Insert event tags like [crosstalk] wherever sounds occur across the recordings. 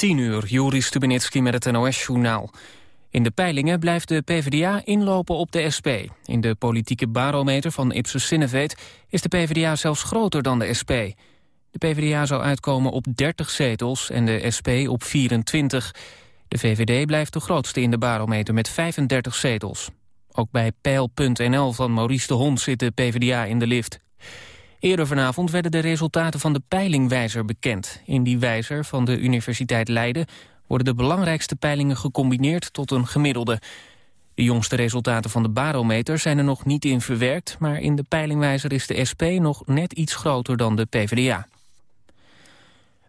10 uur, Juri Stubenitski met het NOS-journaal. In de peilingen blijft de PvdA inlopen op de SP. In de politieke barometer van Ipsos Sineveet is de PvdA zelfs groter dan de SP. De PvdA zou uitkomen op 30 zetels en de SP op 24. De VVD blijft de grootste in de barometer met 35 zetels. Ook bij Peil.nl van Maurice de Hond zit de PvdA in de lift. Eerder vanavond werden de resultaten van de peilingwijzer bekend. In die wijzer van de Universiteit Leiden worden de belangrijkste peilingen gecombineerd tot een gemiddelde. De jongste resultaten van de barometer zijn er nog niet in verwerkt... maar in de peilingwijzer is de SP nog net iets groter dan de PvdA.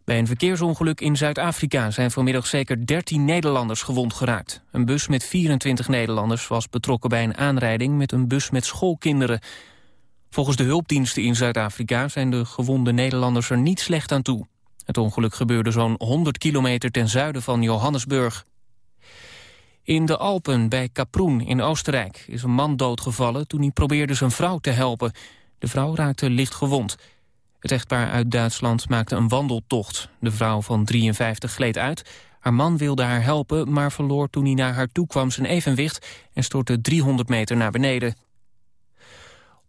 Bij een verkeersongeluk in Zuid-Afrika zijn vanmiddag zeker 13 Nederlanders gewond geraakt. Een bus met 24 Nederlanders was betrokken bij een aanrijding met een bus met schoolkinderen. Volgens de hulpdiensten in Zuid-Afrika zijn de gewonde Nederlanders er niet slecht aan toe. Het ongeluk gebeurde zo'n 100 kilometer ten zuiden van Johannesburg. In de Alpen bij Kaproen in Oostenrijk is een man doodgevallen toen hij probeerde zijn vrouw te helpen. De vrouw raakte licht gewond. Het echtpaar uit Duitsland maakte een wandeltocht. De vrouw van 53 gleed uit. Haar man wilde haar helpen, maar verloor toen hij naar haar toe kwam zijn evenwicht en stortte 300 meter naar beneden.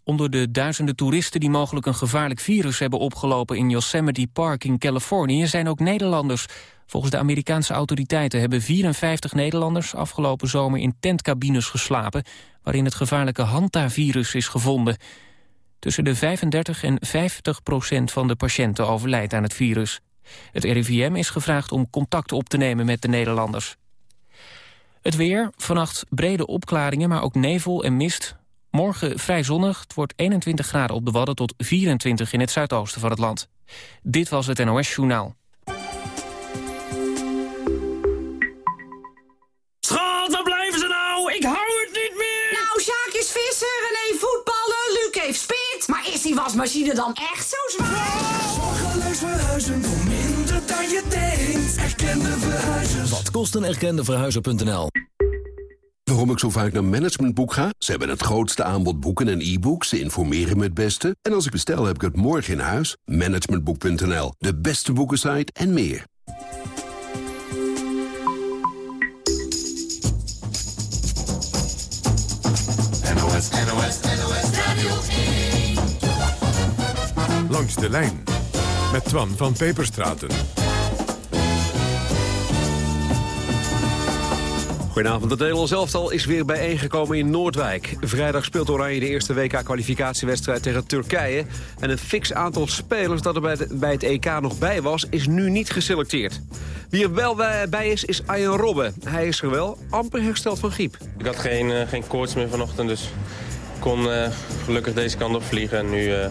Onder de duizenden toeristen die mogelijk een gevaarlijk virus hebben opgelopen in Yosemite Park in Californië zijn ook Nederlanders. Volgens de Amerikaanse autoriteiten hebben 54 Nederlanders afgelopen zomer in tentcabines geslapen waarin het gevaarlijke hantavirus is gevonden. Tussen de 35 en 50 procent van de patiënten overlijdt aan het virus. Het RIVM is gevraagd om contact op te nemen met de Nederlanders. Het weer, vannacht brede opklaringen, maar ook nevel en mist. Morgen vrij zonnig, het wordt 21 graden op de Wadden tot 24 in het zuidoosten van het land. Dit was het NOS Journaal. Schat, waar blijven ze nou? Ik hou het niet meer! Nou, Sjaak is vissen, René voetballen, Luc heeft spit. Maar is die wasmachine dan echt zo zwaar? Zorgeloos verhuizen voor minder dan je denkt. Erkende verhuizers. Wat kost een erkende verhuizer.nl? Waarom ik zo vaak naar Managementboek ga? Ze hebben het grootste aanbod boeken en e-books. Ze informeren me het beste. En als ik bestel, heb ik het morgen in huis. Managementboek.nl, de beste boekensite en meer. NOS, NOS, NOS Radio 1. Langs de lijn met Twan van Peperstraten. Goedenavond, het Nederlands elftal is weer bijeengekomen in Noordwijk. Vrijdag speelt Oranje de eerste WK-kwalificatiewedstrijd tegen Turkije. En een fix aantal spelers dat er bij, bij het EK nog bij was, is nu niet geselecteerd. Wie er wel bij is, is Arjen Robben. Hij is er wel amper hersteld van griep. Ik had geen, uh, geen koorts meer vanochtend, dus ik kon uh, gelukkig deze kant op vliegen. En nu uh,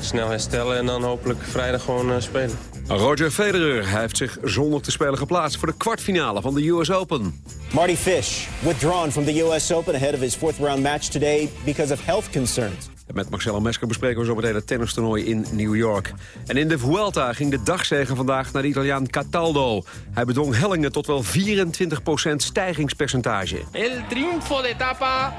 snel herstellen en dan hopelijk vrijdag gewoon spelen. Roger Federer hij heeft zich zonder te spelen geplaatst voor de kwartfinale van de US Open. Marty Fish, withdrawn from the US Open ahead of his fourth round match today because of health concerns. Met Marcelo Mesker bespreken we zo meteen het tennistoernooi in New York. En in de Vuelta ging de dagzegen vandaag naar de Italiaan Cataldo. Hij bedwong hellingen tot wel 24% stijgingspercentage. El triunfo de etapa.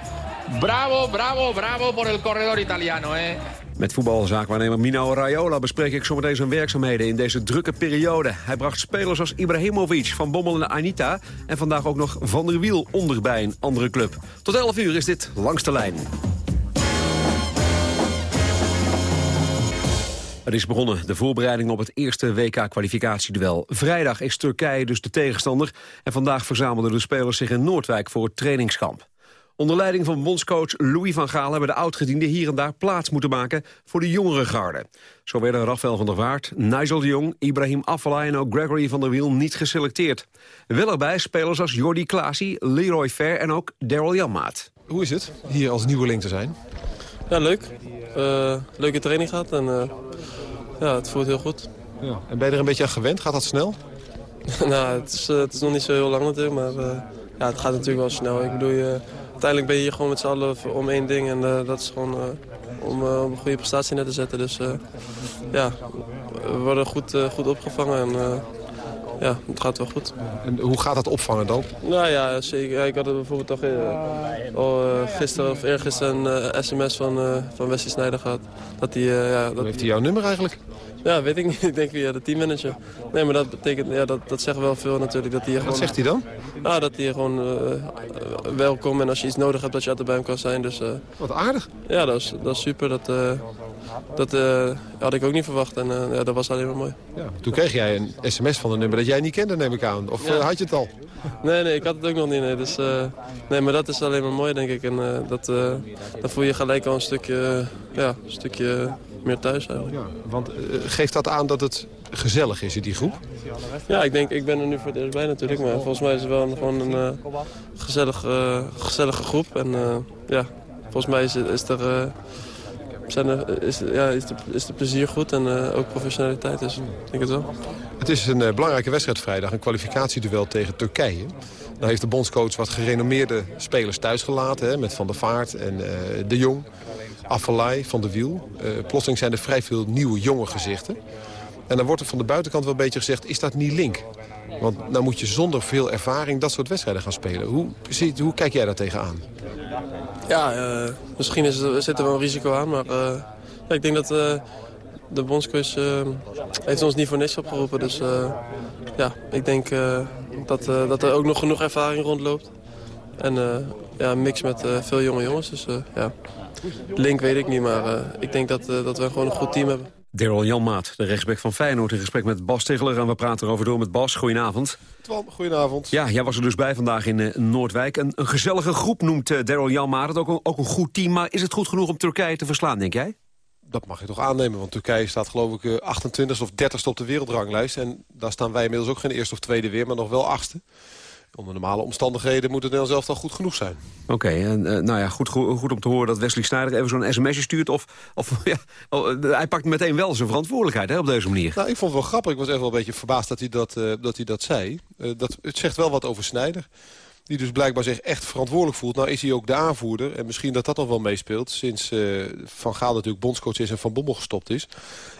Bravo, bravo, bravo por el corredor italiano, eh. Met voetbalzaakwaarnemer Mino Raiola bespreek ik zometeen zijn werkzaamheden in deze drukke periode. Hij bracht spelers als Ibrahimovic van Bommel en Anita... en vandaag ook nog Van der Wiel onder bij een andere club. Tot 11 uur is dit Langs de Lijn. Het is begonnen, de voorbereiding op het eerste WK-kwalificatieduel. Vrijdag is Turkije dus de tegenstander... en vandaag verzamelden de spelers zich in Noordwijk voor het trainingskamp. Onder leiding van bondscoach Louis van Gaal hebben de oudgedienden hier en daar plaats moeten maken voor de jongere garde. Zo werden Rafael van der Vaart, Nigel de Jong, Ibrahim Afellay en ook Gregory van der Wiel niet geselecteerd. Wel erbij spelers als Jordi Klaasie, Leroy Fer en ook Daryl Janmaat. Hoe is het hier als nieuweling te zijn? Ja, leuk. Uh, leuke training gehad en uh, ja, het voelt heel goed. Ja. En ben je er een beetje aan gewend? Gaat dat snel? [laughs] nou, het is, uh, het is nog niet zo heel lang natuurlijk, maar ja, het gaat natuurlijk wel snel. Ik bedoel, je uiteindelijk ben je hier gewoon met z'n allen om één ding. En uh, dat is gewoon om, uh, om, een goede prestatie neer te zetten. Dus ja, we worden goed, goed opgevangen. En ja, het gaat wel goed. En hoe gaat dat opvangen dan? Nou ja, zeker. Ik had er bijvoorbeeld toch uh, al uh, gisteren of eergisteren een uh, sms van, van Wesley Snijder gehad. Dat hij, ja, dat... Hoe heeft hij jouw nummer eigenlijk? Ja, weet ik niet. [laughs] Ik denk via de teammanager. Nee, maar dat betekent, ja, dat, dat zegt wel veel natuurlijk. Dat hij gewoon, Wat zegt hij dan? Nou, dat hij gewoon welkom en als je iets nodig hebt dat je altijd bij hem kan zijn. Dus, Wat aardig. Ja, dat is, dat is super. Dat, dat uh, had ik ook niet verwacht en uh, ja, dat was alleen maar mooi. Ja, toen kreeg jij een sms van een nummer dat jij niet kende, neem ik aan. Of ja. uh, had je het al? Nee, nee, ik had het ook nog niet. Nee. Dus, nee, maar dat is alleen maar mooi, denk ik. En dat, dan voel je gelijk al een stukje, ja, een stukje meer thuis eigenlijk. Ja, want geeft dat aan dat het gezellig is in die groep? Ja, ik denk, ik ben er nu voor het eerst bij natuurlijk. Maar volgens mij is het wel een, gewoon een gezellig, gezellige groep. En ja, volgens mij is, is er zijn is, ja, is, de, is plezier goed en uh, ook professionaliteit. Dus ik denk het wel. Het is een uh, belangrijke wedstrijd vrijdag, een kwalificatieduel tegen Turkije. Nou heeft de bondscoach wat gerenommeerde spelers thuisgelaten... Hè, met Van der Vaart en uh, De Jong, Affelay, Van der Wiel. plotseling zijn er vrij veel nieuwe jonge gezichten. En dan wordt er van de buitenkant wel een beetje gezegd, is dat niet link? Want nou moet je zonder veel ervaring dat soort wedstrijden gaan spelen. Hoe, hoe kijk jij daar tegenaan? Ja, uh, misschien is er, zit er wel een risico aan, maar ja, ik denk dat uh, de bondscoach heeft ons niet voor niks opgeroepen. Dus ja, ik denk dat, dat er ook nog genoeg ervaring rondloopt. En ja, een mix met veel jonge jongens. Dus ja, link weet ik niet, maar ik denk dat, dat we gewoon een goed team hebben. Daryl Janmaat, de rechtsback van Feyenoord... in gesprek met Bas Tegeler. En we praten erover door met Bas. Goedenavond. Twan, goedenavond. Ja, jij was er dus bij vandaag in uh, Noordwijk. Een, een, gezellige groep noemt uh, Daryl Janmaat het. Ook een, ook een goed team. Maar is het goed genoeg om Turkije te verslaan, denk jij? Dat mag je toch aannemen, want Turkije staat geloof ik 28 of 30ste op de wereldranglijst. En daar staan wij inmiddels ook geen eerste of tweede weer, maar nog wel achtste. Onder normale omstandigheden moet het Nederland zelf al goed genoeg zijn. Oké, en uh, nou ja, goed, goed, om te horen dat Wesley Sneijder even zo'n sms'je stuurt. Of, of [laughs] ja, oh, hij pakt meteen wel zijn verantwoordelijkheid hè, op deze manier. Nou, ik vond het wel grappig. Ik was echt wel een beetje verbaasd dat hij dat, uh, dat, hij dat zei. Uh, dat, het zegt wel wat over Sneijder. Die dus blijkbaar zich echt verantwoordelijk voelt. Nou is hij ook de aanvoerder. En misschien dat dat nog wel meespeelt. Sinds uh, Van Gaal natuurlijk bondscoach is en Van Bommel gestopt is.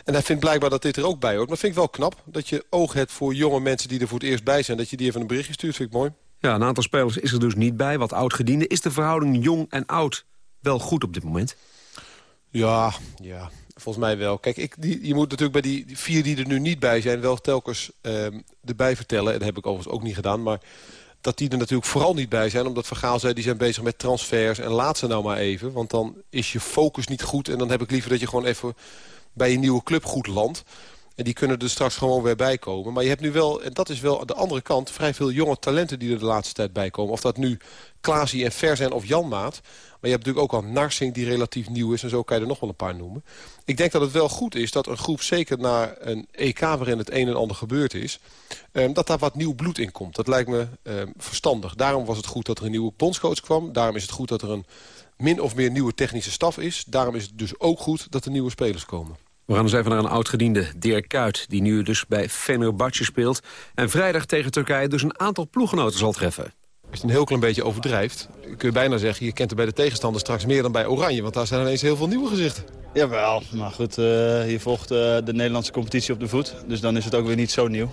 En hij vindt blijkbaar dat dit er ook bij hoort. Maar vind ik wel knap. Dat je oog hebt voor jonge mensen die er voor het eerst bij zijn. Dat je die even een berichtje stuurt, vind ik mooi. Ja, een aantal spelers is er dus niet bij. Wat oud-gediende. Is de verhouding jong en oud wel goed op dit moment? Ja, ja. Volgens mij wel. Kijk, ik, die, je moet natuurlijk bij die, die, vier die er nu niet bij zijn... wel telkens um, erbij vertellen. En dat heb ik overigens ook niet gedaan. Maar dat die er natuurlijk vooral niet bij zijn. Omdat Van Gaal zei, die zijn bezig met transfers. En laat ze nou maar even. Want dan is je focus niet goed. En dan heb ik liever dat je gewoon even bij je nieuwe club goed landt. En die kunnen er straks gewoon weer bij komen. Maar je hebt nu wel, en dat is wel de andere kant... vrij veel jonge talenten die er de laatste tijd bij komen. Of dat nu Klaasie en Ver zijn of Janmaat. Maar je hebt natuurlijk ook al Narsing die relatief nieuw is. En zo kan je er nog wel een paar noemen. Ik denk dat het wel goed is dat een groep, zeker na een EK waarin het een en ander gebeurd is... Um, dat daar wat nieuw bloed in komt. Dat lijkt me um, verstandig. Daarom was het goed dat er een nieuwe bondscoach kwam. Daarom is het goed dat er een min of meer nieuwe technische staf is. Daarom is het dus ook goed dat er nieuwe spelers komen. We gaan dus even naar een oud-gediende, Dirk Kuyt... die nu dus bij Fenerbahce speelt... en vrijdag tegen Turkije dus een aantal ploeggenoten zal treffen. Als je een heel klein beetje overdrijft, kun je bijna zeggen... je kent er bij de tegenstander straks meer dan bij Oranje... want daar zijn ineens heel veel nieuwe gezichten. Jawel, maar goed, uh, je volgt uh, de Nederlandse competitie op de voet. Dus dan is het ook weer niet zo nieuw.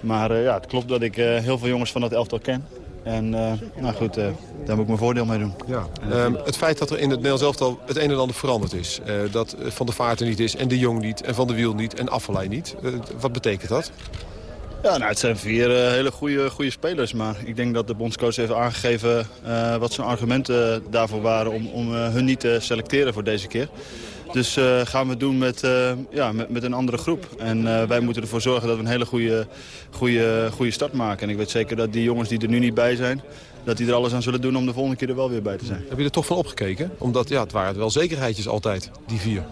Maar uh, ja, het klopt dat ik heel veel jongens van dat elftal ken. En uh, nou goed, uh, daar moet ik mijn voordeel mee doen. Ja. Um, het feit dat er in het Nederlands elftal het een en ander veranderd is. Uh, dat Van der Vaart er niet is en De Jong niet en Van der Wiel niet en Affelay niet. wat betekent dat? Ja, nou, het zijn vier hele goede, goede spelers. Maar ik denk dat de bondscoach heeft aangegeven wat zijn argumenten daarvoor waren... om, om hun niet te selecteren voor deze keer. Dus uh, gaan we doen met, uh, ja, met, met, een andere groep. En uh, wij moeten ervoor zorgen dat we een hele goede, goede, goede start maken. En ik weet zeker dat die jongens die er nu niet bij zijn... dat die er alles aan zullen doen om de volgende keer er wel weer bij te zijn. Heb je er toch van opgekeken? Omdat ja, het waren wel zekerheidjes altijd, die vier.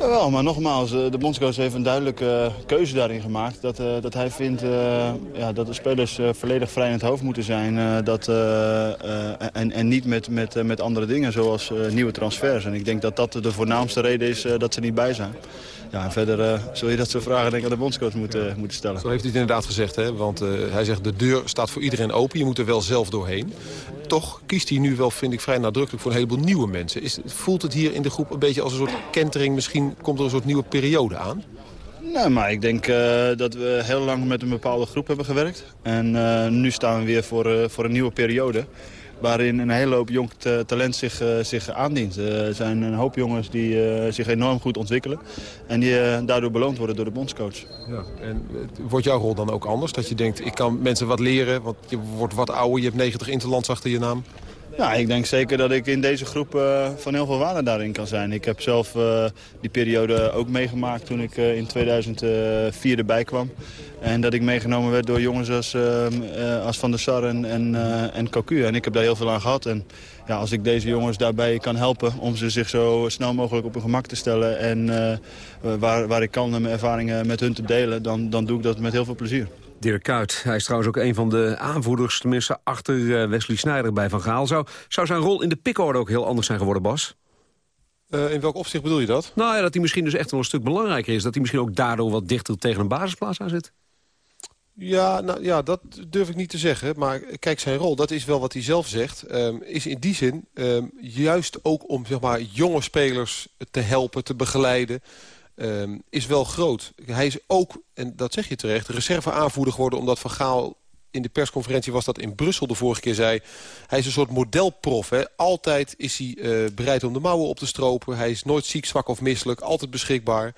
Jawel, maar nogmaals, de bondscoach heeft een duidelijke keuze daarin gemaakt. Dat, uh, dat hij vindt ja, dat de spelers volledig vrij in het hoofd moeten zijn. dat, en, en niet met, met, met andere dingen, zoals nieuwe transfers. En ik denk dat dat de voornaamste reden is dat ze niet bij zijn. Ja, en verder uh, zul je dat soort vragen denk ik aan de bondscoach moeten, uh, moeten stellen. Zo heeft hij het inderdaad gezegd, hè? want uh, hij zegt de deur staat voor iedereen open. Je moet er wel zelf doorheen. Toch kiest hij nu wel, vind ik, vrij nadrukkelijk voor een heleboel nieuwe mensen. Is, voelt het hier in de groep een beetje als een soort kentering? Misschien komt er een soort nieuwe periode aan? Nee, maar ik denk uh, dat we heel lang met een bepaalde groep hebben gewerkt. En uh, nu staan we weer voor, uh, voor een nieuwe periode. Waarin een hele hoop jong talent zich, zich aandient. Er zijn een hoop jongens die zich enorm goed ontwikkelen. En die daardoor beloond worden door de bondscoach. Ja, en wordt jouw rol dan ook anders? Dat je denkt, ik kan mensen wat leren. Want je wordt wat ouder, je hebt 90 interlands achter je naam. Ja, ik denk zeker dat ik in deze groep uh, van heel veel waarde daarin kan zijn. Ik heb zelf uh, die periode ook meegemaakt toen ik uh, in 2004 erbij kwam. En dat ik meegenomen werd door jongens als, als Van der Sar en, en, en. En ik heb daar heel veel aan gehad. En ja, als ik deze jongens daarbij kan helpen om ze zich zo snel mogelijk op hun gemak te stellen... en waar, waar ik kan mijn ervaringen met hun te delen, dan, dan doe ik dat met heel veel plezier. Dirk Kuyt. Hij is trouwens ook een van de aanvoerders, tenminste achter eh, Wesley Sneijder bij Van Gaal. Zou, zou zijn rol in de pickorde ook heel anders zijn geworden, Bas? Uh, in welk opzicht bedoel je dat? Nou ja, dat hij misschien dus echt wel een stuk belangrijker is. Dat hij misschien ook daardoor wat dichter tegen een basisplaats aan zit. Ja, nou, ja, dat durf ik niet te zeggen. Maar kijk, zijn rol, dat is wel wat hij zelf zegt... Um, is in die zin um, juist ook om zeg maar, jonge spelers te helpen, te begeleiden... Um, is wel groot. Hij is ook, en dat zeg je terecht, reserve-aanvoerder geworden... omdat Van Gaal in de persconferentie was dat in Brussel de vorige keer zei... hij is een soort modelprof. Hè? Altijd is hij uh, bereid om de mouwen op te stropen. Hij is nooit ziek, zwak of misselijk. Altijd beschikbaar.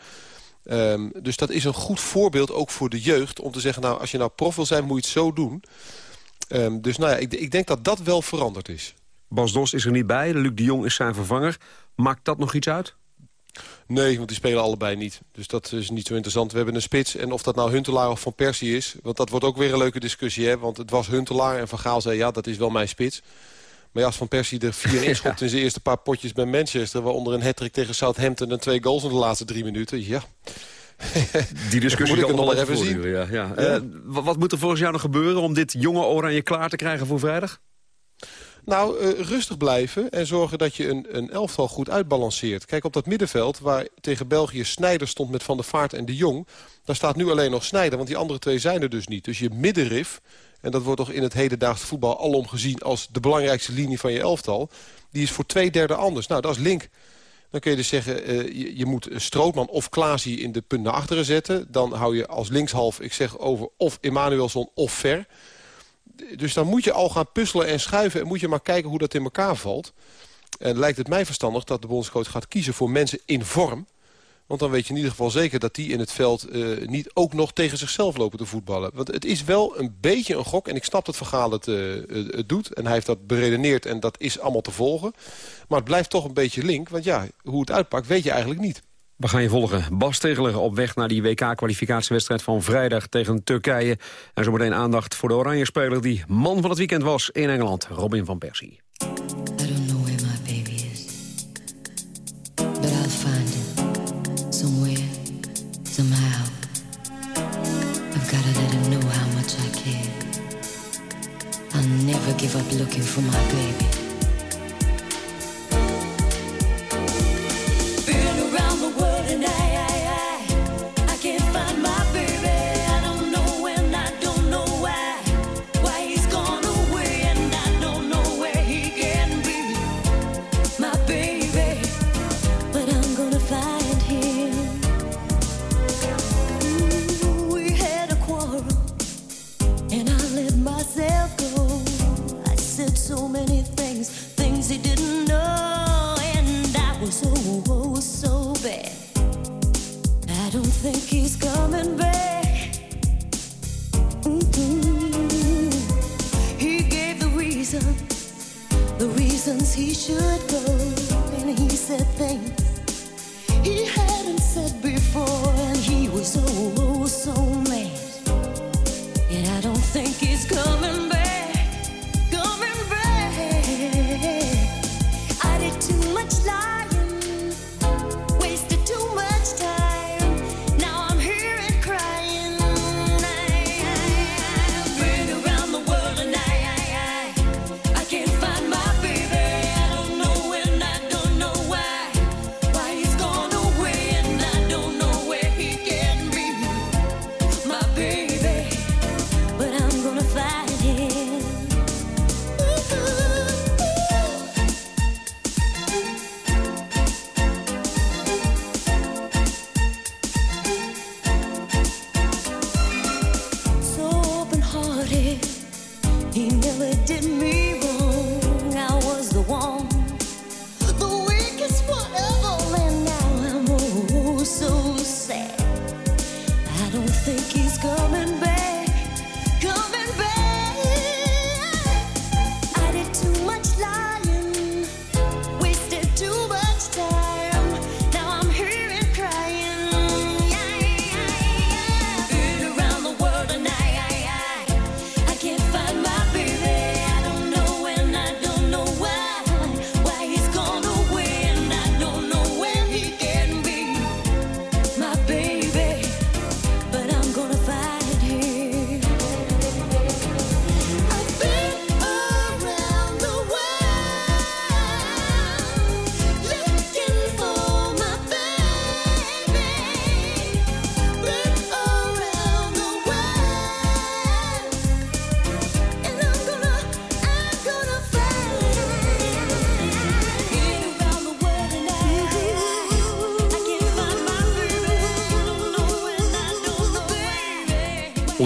Um, dus dat is een goed voorbeeld ook voor de jeugd... om te zeggen, nou, als je nou prof wil zijn, moet je het zo doen. Um, dus nou ja, ik, ik denk dat dat wel veranderd is. Bas Dos is er niet bij. Luc de Jong is zijn vervanger. Maakt dat nog iets uit? Nee, want die spelen allebei niet. Dus dat is niet zo interessant. We hebben een spits. En of dat nou Huntelaar of Van Persie is... want dat wordt ook weer een leuke discussie. Hè? Want het was Huntelaar en Van Gaal zei... ja, dat is wel mijn spits. Maar ja, als Van Persie er vier [laughs] inschopt in zijn eerste paar potjes bij Manchester... waaronder een hat tegen Southampton en twee goals in de laatste drie minuten... ja... [laughs] Die discussie kan nog even zien. Ja, ja. Uh, wat moet er volgens jou nog gebeuren om dit jonge oranje klaar te krijgen voor vrijdag? Nou, uh, rustig blijven en zorgen dat je een, een elftal goed uitbalanceert. Kijk, op dat middenveld waar tegen België Snijder stond met Van der Vaart en de Jong... daar staat nu alleen nog Snijder, want die andere twee zijn er dus niet. Dus je middenrif, en dat wordt toch in het hedendaagse voetbal alom gezien... als de belangrijkste linie van je elftal, die is voor twee derde anders. Nou, dat is link. Dan kun je dus zeggen, uh, je, je, moet Strootman of Klaasie in de punt naar achteren zetten. Dan hou je als linkshalf, ik zeg over of Emanuelson of Ver dus dan moet je al gaan puzzelen en schuiven... en moet je maar kijken hoe dat in elkaar valt. En lijkt het mij verstandig dat de bondscoach gaat kiezen voor mensen in vorm. Want dan weet je in ieder geval zeker dat die in het veld uh, niet ook nog tegen zichzelf lopen te voetballen. Want het is wel een beetje een gok. En ik snap dat Vergaal het, uh, het doet. En hij heeft dat beredeneerd en dat is allemaal te volgen. Maar het blijft toch een beetje link. Want ja, hoe het uitpakt weet je eigenlijk niet. We gaan je volgen. Bas Tegeler op weg naar die WK-kwalificatiewedstrijd van vrijdag tegen Turkije. En zometeen aandacht voor de oranje speler die man van het weekend was in Engeland, Robin van Persie. never give up looking for my baby.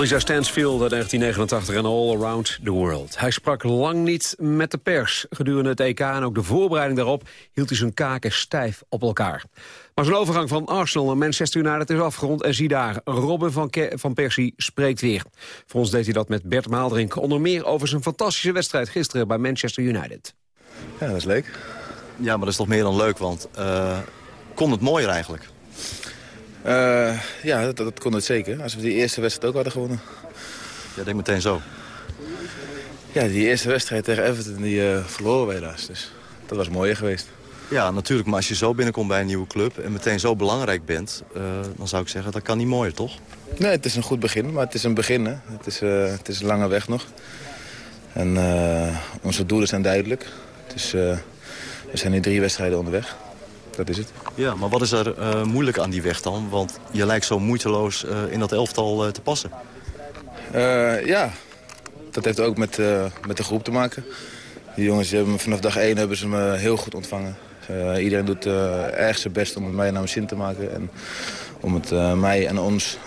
Lisa Stansfield uit 1989 en All Around the World. Hij sprak lang niet met de pers. Gedurende het EK en ook de voorbereiding daarop hield hij zijn kaken stijf op elkaar. Maar zijn overgang van Arsenal naar Manchester United is afgerond. En zie daar, Robin van, van Persie spreekt weer. Voor ons deed hij dat met Bert Maaldrink. Onder meer over zijn fantastische wedstrijd gisteren bij Manchester United. Ja, dat is leuk. Ja, maar dat is toch meer dan leuk, want uh, kon het mooier eigenlijk? Uh, ja, dat, dat, kon het zeker. Als we die eerste wedstrijd ook hadden gewonnen. Ja, denk meteen zo. Ja, die eerste wedstrijd tegen Everton, die uh, verloren wij helaas. Dus dat was mooier geweest. Ja, natuurlijk. Maar als je zo binnenkomt bij een nieuwe club en meteen zo belangrijk bent... Uh, dan zou ik zeggen, dat kan niet mooier, toch? Nee, het is een goed begin, maar het is een begin. Hè. Het, is, het is een lange weg nog. En onze doelen zijn duidelijk. Dus we zijn nu drie wedstrijden onderweg dat is het. Ja, maar wat is er uh, moeilijk aan die weg dan? Want je lijkt zo moeiteloos uh, in dat elftal uh, te passen. ja, dat heeft ook met, met de groep te maken. Die jongens die hebben me, vanaf dag één hebben ze me heel goed ontvangen. iedereen doet erg zijn best om het mij naar mijn zin te maken. En om het mij en ons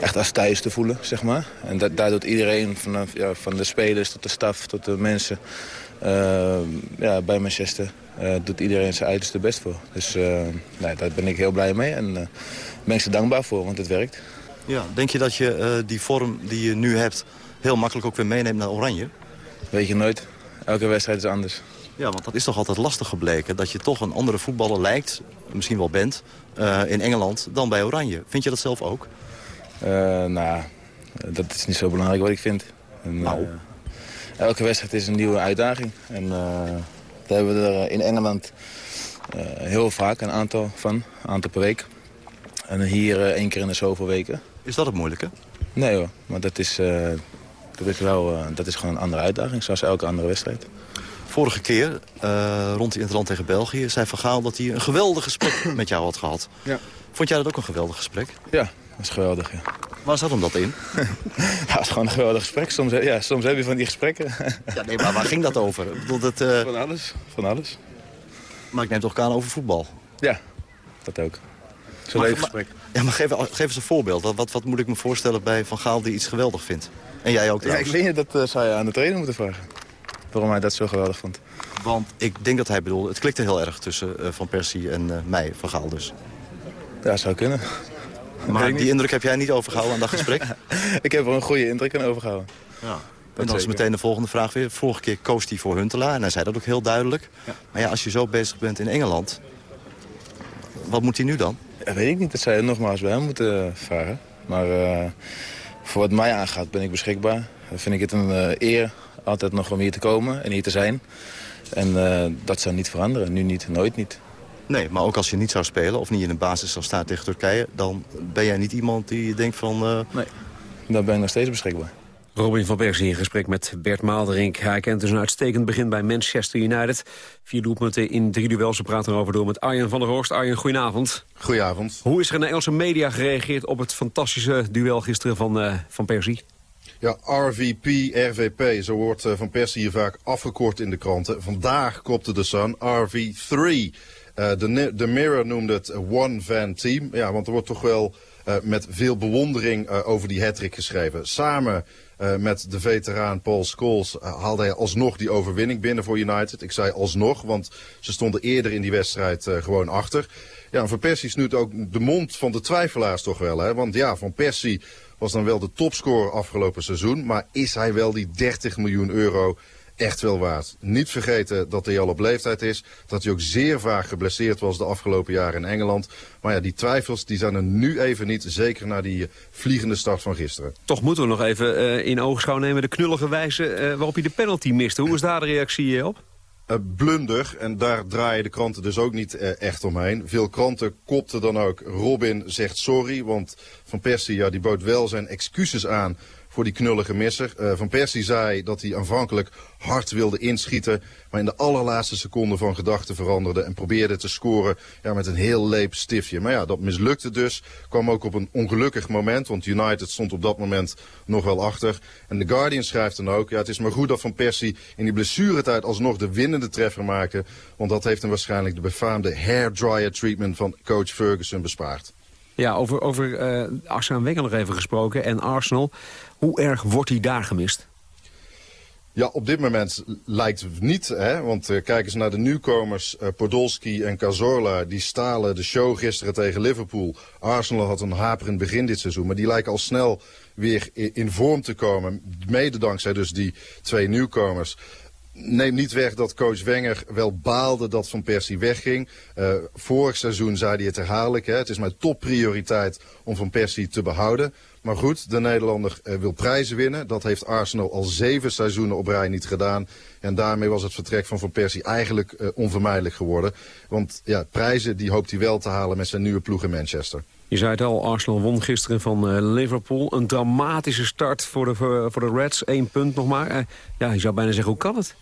echt als thuis te voelen, zeg maar. En dat, daar doet iedereen, vanaf, ja, van de spelers tot de staf tot de mensen... Uh, ja, bij Manchester uh, doet iedereen zijn uiterste best voor. Dus uh, nee, daar ben ik heel blij mee en ben ik ze dankbaar voor, want het werkt. Ja, denk je dat je die vorm die je nu hebt heel makkelijk ook weer meeneemt naar Oranje? Weet je nooit. Elke wedstrijd is anders. Ja, want dat is toch altijd lastig gebleken. Dat je toch een andere voetballer lijkt, misschien wel bent, in Engeland dan bij Oranje. Vind je dat zelf ook? nou, dat is niet zo belangrijk wat ik vind. En, nou elke wedstrijd is een nieuwe uitdaging. En uh, daar hebben we er in Engeland uh, heel vaak een aantal van, een aantal per week. En hier uh, één keer in de zoveel weken. Is dat het moeilijke? Nee hoor, maar dat is, dat is, wel, dat is gewoon een andere uitdaging, zoals elke andere wedstrijd. Vorige keer, rond in het land tegen België, zei Van Gaal dat hij een geweldig gesprek [coughs] met jou had gehad. Ja. Vond jij dat ook een geweldig gesprek? Ja, dat is geweldig, ja. Waar zat hem dat in? [laughs] ja, het is gewoon een geweldig gesprek. Soms, ja, soms heb je van die gesprekken. ja, nee, maar waar ging dat over? Ik bedoel, dat, uh... Van alles, van alles. Maar ik neem toch aan over voetbal? Ja, dat ook. Zo'n leuk gesprek. Ja, maar geef, geef eens een voorbeeld. Wat, wat moet ik me voorstellen bij Van Gaal die iets geweldig vindt? En jij ook trouwens. Ja, ik weet dat uh, zou je aan de trainer moeten vragen. Waarom hij dat zo geweldig vond. Want ik denk dat hij bedoelde, het klikte heel erg tussen uh, Van Persie en mij, Van Gaal dus. Ja, zou kunnen. Maar die indruk heb jij niet overgehouden aan dat gesprek? [laughs] ik heb er een goede indruk aan overgehouden. Ja. En dan is meteen de volgende vraag weer. Vorige keer koos hij voor Huntelaar en hij zei dat ook heel duidelijk. Ja. Maar ja, als je zo bezig bent in Engeland, wat moet hij nu dan? Ja, weet ik niet, dat je nogmaals bij hem moeten vragen. Maar uh, voor wat mij aangaat ben ik beschikbaar. Dan vind ik het een uh, eer altijd nog om hier te komen en hier te zijn. En uh, dat zou niet veranderen, nu niet, nooit niet. Nee, maar ook als je niet zou spelen of niet in de basis zou staan tegen Turkije... dan ben jij niet iemand die denkt van... Uh... Nee, dan ben ik nog steeds beschikbaar. Robin van Persie in gesprek met Bert Maalderink. Hij kent dus een uitstekend begin bij Manchester United. Vier doelpunten in drie duels. We praten erover door met Arjen van der Horst. Arjen, goedenavond. Goedenavond. Hoe is er in de Engelse media gereageerd op het fantastische duel gisteren van, uh, van Persie? Ja, RVP, RVP, zo wordt uh, Van Persie hier vaak afgekort in de kranten. Vandaag kopte de Sun RV3. Uh, de, Mirror noemde het one-van team. Ja, want er wordt toch wel uh, met veel bewondering uh, over die hattrick geschreven. Samen met de veteraan Paul Scholes haalde hij alsnog die overwinning binnen voor United. Ik zei alsnog, want ze stonden eerder in die wedstrijd gewoon achter. Ja, Van Persie snoet ook de mond van de twijfelaars toch wel. Hè? Want ja, Van Persie was dan wel de topscorer afgelopen seizoen. Maar is hij wel die 30 miljoen euro echt wel waard. Niet vergeten dat hij al op leeftijd is. Dat hij ook zeer vaak geblesseerd was de afgelopen jaren in Engeland. Maar ja, die twijfels die zijn er nu even niet. Zeker na die vliegende start van gisteren. Toch moeten we nog even uh, in oogschouw nemen de knullige wijze uh, waarop hij de penalty miste. Hoe is daar de reactie eh, op? Uh, blunder, en daar draaien de kranten dus ook niet uh, echt omheen. Veel kranten kopten dan ook, Robin zegt sorry, want Van Persie ja, die bood wel zijn excuses aan voor die knullige misser. Uh, Van Persie zei dat hij aanvankelijk hard wilde inschieten... maar in de allerlaatste seconde van gedachten veranderde... en probeerde te scoren ja, met een heel leep stiftje. Maar ja, dat mislukte dus. Kwam ook op een ongelukkig moment, want United stond op dat moment nog wel achter. En The Guardian schrijft dan ook... ja, het is maar goed dat Van Persie in die blessuretijd alsnog de winnende treffer maakte... want dat heeft hem waarschijnlijk de befaamde hairdryer treatment van coach Ferguson bespaard. Ja, over, over uh, Wenger nog even gesproken en Arsenal. Hoe erg wordt hij daar gemist? Ja, op dit moment lijkt het niet. Hè? Want uh, kijk eens naar de nieuwkomers. Uh, Podolski en Cazorla. Die stalen de show gisteren tegen Liverpool. Arsenal had een haperend begin dit seizoen. Maar die lijken al snel weer in vorm te komen. Mede dankzij dus die twee nieuwkomers. Neem niet weg dat coach Wenger wel baalde dat Van Persie wegging. Uh, vorig seizoen zei hij het herhaaldelijk. Het is mijn topprioriteit om Van Persie te behouden. Maar goed, de Nederlander uh, wil prijzen winnen. Dat heeft Arsenal al zeven seizoenen op rij niet gedaan. En daarmee was het vertrek van Van Persie eigenlijk uh, onvermijdelijk geworden. Want ja, prijzen die hoopt hij wel te halen met zijn nieuwe ploeg in Manchester. Je zei het al, Arsenal won gisteren van uh, Liverpool. Een dramatische start voor de, voor, de Reds. Eén punt nog maar. Uh, ja, je zou bijna zeggen, hoe kan het?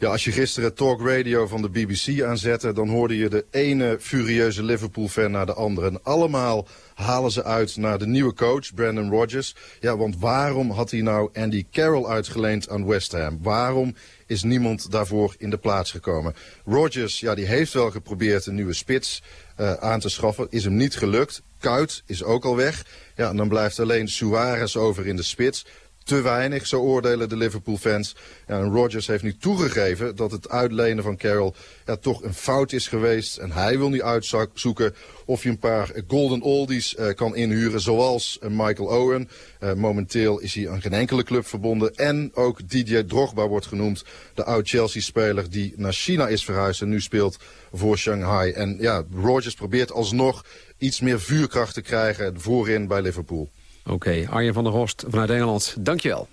Ja, als je gisteren Talk Radio van de BBC aanzette... dan hoorde je de ene furieuze Liverpool-fan naar de andere. En allemaal halen ze uit naar de nieuwe coach, Brandon Rodgers. Ja, want waarom had hij nou Andy Carroll uitgeleend aan West Ham? Waarom is niemand daarvoor in de plaats gekomen? Rodgers, ja, die heeft wel geprobeerd een nieuwe spits uh, aan te schaffen. Is hem niet gelukt. Kuit is ook al weg. Ja, en dan blijft alleen Suarez over in de spits te weinig, zo oordelen de Liverpool-fans. Ja, en Rodgers heeft nu toegegeven dat het uitlenen van Carroll ja, toch een fout is geweest. En hij wil nu uitzoeken of je een paar golden oldies uh, kan inhuren, zoals uh, Michael Owen. Uh, momenteel is hij aan geen enkele club verbonden. En ook Didier Drogba wordt genoemd, de oud-Chelsea-speler die naar China is verhuisd en nu speelt voor Shanghai. En ja, Rodgers probeert alsnog iets meer vuurkracht te krijgen voorin bij Liverpool. Oké, Arjen van der Horst vanuit Engeland, dankjewel.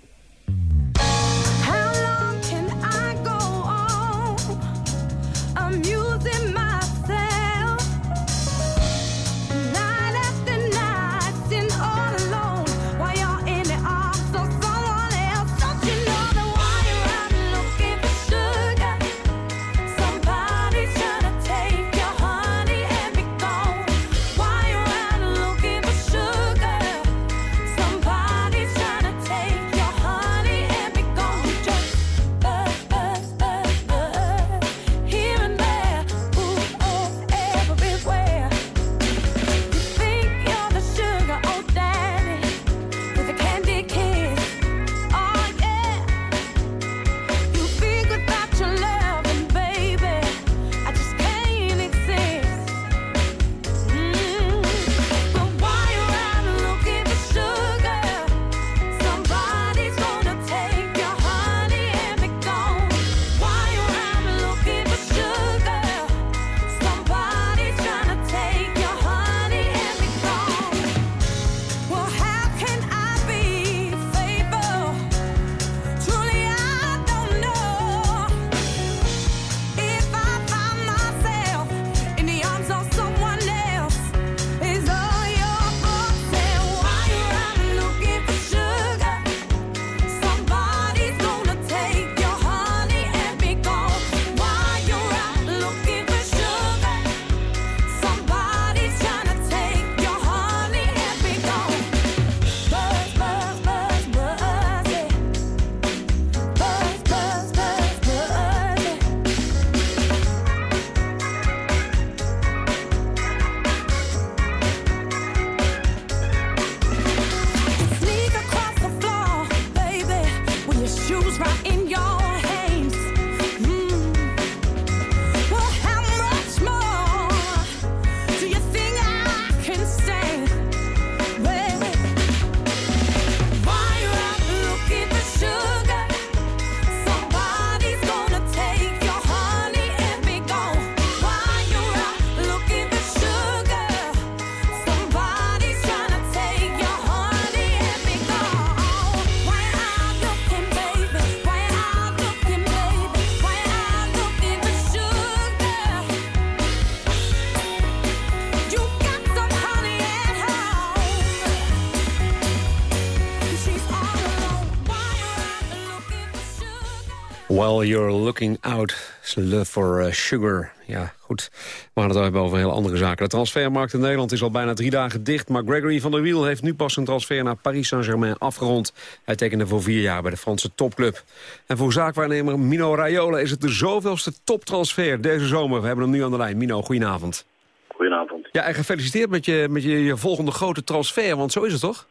While You're Looking Out, Love for uh, Sugar. Ja, goed. We gaan het hebben over hele andere zaken. De transfermarkt in Nederland is al bijna drie dagen dicht... maar Gregory van der Wiel heeft nu pas een transfer naar Paris Saint-Germain afgerond. Hij tekende voor vier jaar bij de Franse topclub. En voor zaakwaarnemer Mino Raiola is het de zoveelste toptransfer deze zomer. We hebben hem nu aan de lijn. Mino, goedenavond. Goedenavond. Ja, en gefeliciteerd met je, met je, je volgende grote transfer, want zo is het toch?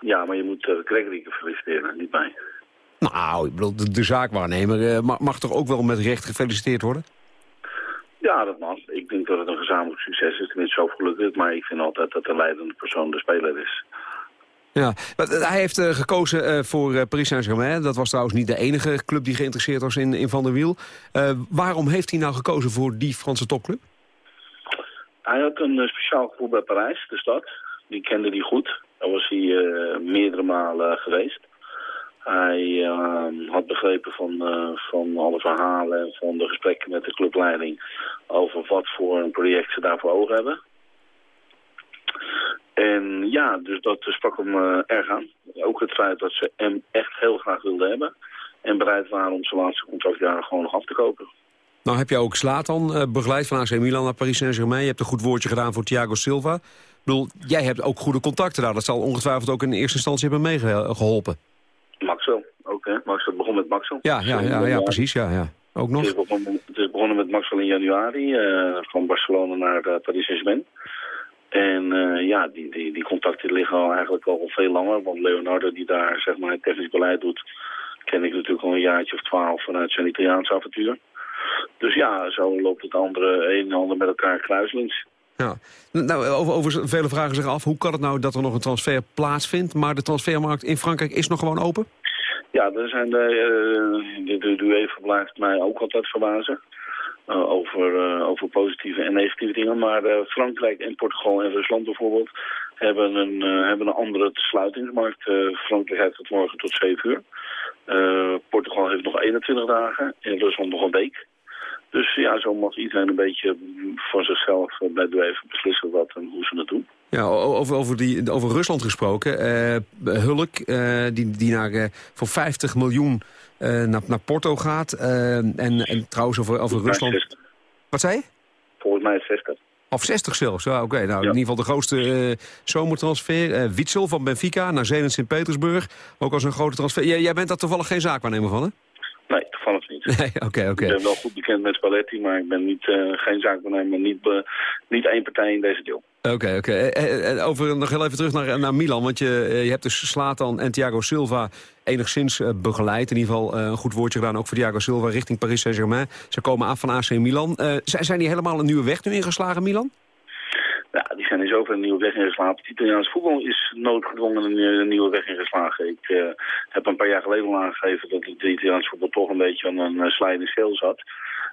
Ja, maar je moet uh, Gregory feliciteren, niet mij. Nou, ik bedoel, de, de zaakwaarnemer uh, mag, mag toch ook wel met recht gefeliciteerd worden? Ja, dat mag. Ik denk dat het een gezamenlijk succes is. Tenminste, zo gelukt is. Maar ik vind altijd dat de leidende persoon de speler is. Ja, hij heeft uh, gekozen uh, voor Paris Saint-Germain. Dat was trouwens niet de enige club die geïnteresseerd was in, in Van der Wiel. waarom heeft hij nou gekozen voor die Franse topclub? Hij had een speciaal gevoel bij Parijs, de stad. Die kende hij goed. Daar was hij meerdere malen geweest. Hij had begrepen van, van alle verhalen en van de gesprekken met de clubleiding... over wat voor een project ze daar voor ogen hebben. En ja, dus dat sprak hem uh, erg aan. Ook het feit dat ze hem echt heel graag wilden hebben. En bereid waren om zijn laatste contractjaren gewoon nog af te kopen. Nou heb je ook Slatan begeleid van AC Milan naar Paris Saint-Germain. Je hebt een goed woordje gedaan voor Thiago Silva. Ik bedoel, jij hebt ook goede contacten daar. Dat zal ongetwijfeld ook in eerste instantie hebben meegeholpen. Maxwell, ook hè. Maxwell begon met Maxwell. Ja, ja, ja, ja, precies. Ja, ja. Ook nog. Het is begonnen, het is begonnen met Maxwell in januari. Uh, van Barcelona naar Paris Saint-Germain. En uh, ja, die, die, die contacten liggen al eigenlijk al veel langer. Want Leonardo, die daar zeg maar het technisch beleid doet... ken ik natuurlijk al een jaartje of twaalf vanuit zijn Italiaanse avontuur. Dus ja, zo loopt het andere een en ander met elkaar kruiselings. Ja. Nou, over, over vele vragen zich af. Hoe kan het nou dat er nog een transfer plaatsvindt... maar de transfermarkt in Frankrijk is nog gewoon open? Ja, er zijn de, uh, de, de, UEFA blijft mij ook altijd verbazen. Uh, over, uh, over positieve en negatieve dingen. Maar Frankrijk en Portugal en Rusland bijvoorbeeld hebben een, hebben een andere sluitingsmarkt. Frankrijk heeft het morgen tot 7 uur. Portugal heeft nog 21 dagen en Rusland nog een week. Dus ja, zo mag iedereen een beetje voor zichzelf bij de even beslissen wat en hoe ze het doen. Ja, over, over, die, over Rusland gesproken. Hulk, die, die naar, voor 50 miljoen uh, naar, naar Porto gaat. Uh, en, en trouwens over, over Rusland... Wat zei je? Volgens mij 60. Of 60 zelfs, ja, oké. Nou, ja. in ieder geval de grootste uh, zomertransfer. Witsel van Benfica naar Zenit Sint-Petersburg. Ook als een grote transfer. Jij, jij bent daar toevallig geen zaakwaarnemer van, hè? Nee, toevallig niet. Nee, oké, oké. Okay, Ik ben wel goed bekend met Spalletti, maar ik ben niet, uh, geen zaakbenemer, niet, be, niet één partij in deze deel. Oké, okay, oké. Okay. Over nog heel even terug naar, naar Milan, want je, je hebt dus Slatan en Thiago Silva enigszins uh, begeleid. In ieder geval een goed woordje gedaan, ook voor Thiago Silva richting Paris Saint-Germain. Ze komen af van AC Milan. zijn die helemaal een nieuwe weg nu ingeslagen, Milan? Ja, die zijn in zover een nieuwe weg ingeslagen. Het Italiaans voetbal is noodgedwongen een, een nieuwe weg ingeslagen. Ik uh, heb een paar jaar geleden al aangegeven dat het Italiaans voetbal toch een beetje aan een uh, slijende schil zat.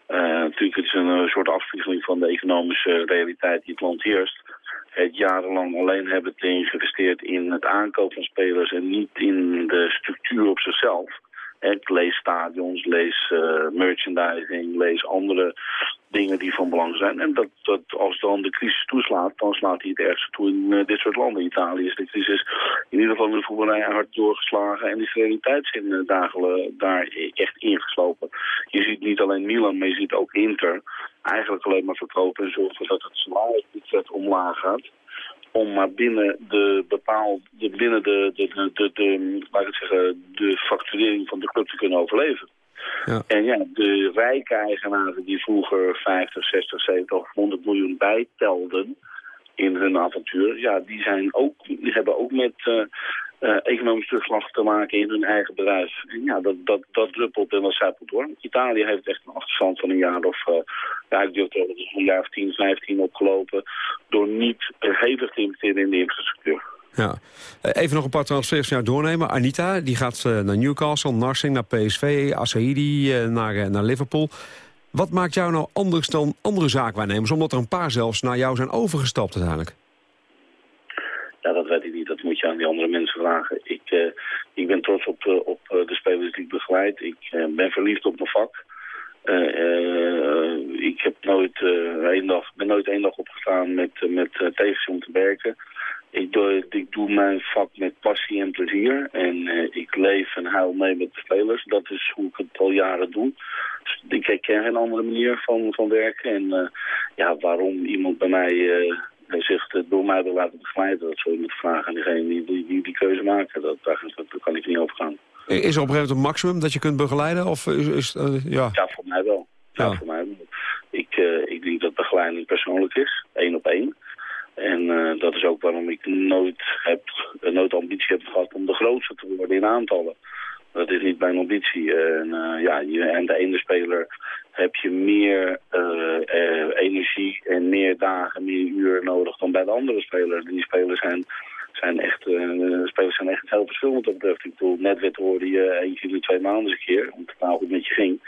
Uh, natuurlijk het is een soort afspiegeling van de economische realiteit die het land heerst. Het jarenlang alleen hebben geïnvesteerd in het aankoop van spelers en niet in de structuur op zichzelf. Lees stadions, lees uh, merchandising, lees andere dingen die van belang zijn. En dat, dat als dan de crisis toeslaat, dan slaat hij het ergste toe in uh, dit soort landen. Italië is de crisis in ieder geval in de voetballerij hard doorgeslagen. En is de realiteitszin uh, daar echt ingeslopen. Je ziet niet alleen Milan, maar je ziet ook Inter. Eigenlijk alleen maar verkopen en zorgen dat het salarisbudget omlaag gaat om maar binnen de bepaalde, binnen de, de, de, de, de, laat ik zeggen, de facturering van de club te kunnen overleven. Ja. En ja, de rijke eigenaren die vroeger 50, 60, 70 of 100 miljoen bijtelden in hun avontuur, ja, die, zijn ook, die hebben ook met uh, uh, economisch terugslag te maken in hun eigen bedrijf. En ja, dat, dat, dat druppelt en dat zijpelt door. Italië heeft echt een achterstand van een jaar of, uh, ja, ik durf het een jaar of 10, 15 opgelopen door niet hevig te investeren in de infrastructuur. Ja. Even nog een paar transfers naar doornemen. Anita, die gaat naar Newcastle, Narsing naar PSV, Asaidi naar, naar Liverpool. Wat maakt jou nou anders dan andere zaakwaarnemers? Omdat er een paar zelfs naar jou zijn overgestapt uiteindelijk. Ja, dat weet ik niet. Dat moet je aan die andere mensen vragen. Ik, uh, ik ben trots op, uh, op uh, de spelers die ik begeleid. Ik ben verliefd op mijn vak. ik heb nooit, één dag, ben nooit één dag opgestaan met, met tegenzin te werken. Ik doe, ik doe mijn vak met passie en plezier. En ik leef en huil mee met de spelers. Dat is hoe ik het al jaren doe. Dus ik ken geen andere manier van, van werken. En ja, waarom iemand bij mij hij zegt door mij wil laten begeleiden. Dat zou je moeten vragen aan diegene die die, die, die keuze maken. Dat, daar, daar kan ik niet over gaan. Is er op een gegeven moment een maximum dat je kunt begeleiden? Of is, is uh, ja. ja, voor mij wel. Ja, ja. voor mij wel. Ik, eh, ik denk dat begeleiding persoonlijk is, één op één. En eh, dat is ook waarom ik nooit, heb, uh, nooit ambitie heb gehad om de grootste te worden in aantallen. Dat is niet mijn ambitie. En, eh, ja, je, en de ene speler heb je meer energie en meer dagen, meer uren nodig dan bij de andere speler. Die spelers zijn, zijn echt, spelers zijn echt heel verschillend dat betreft. Ik bedoel, net werd hoorde je keer in twee maanden een keer, om te hoe het met je ging.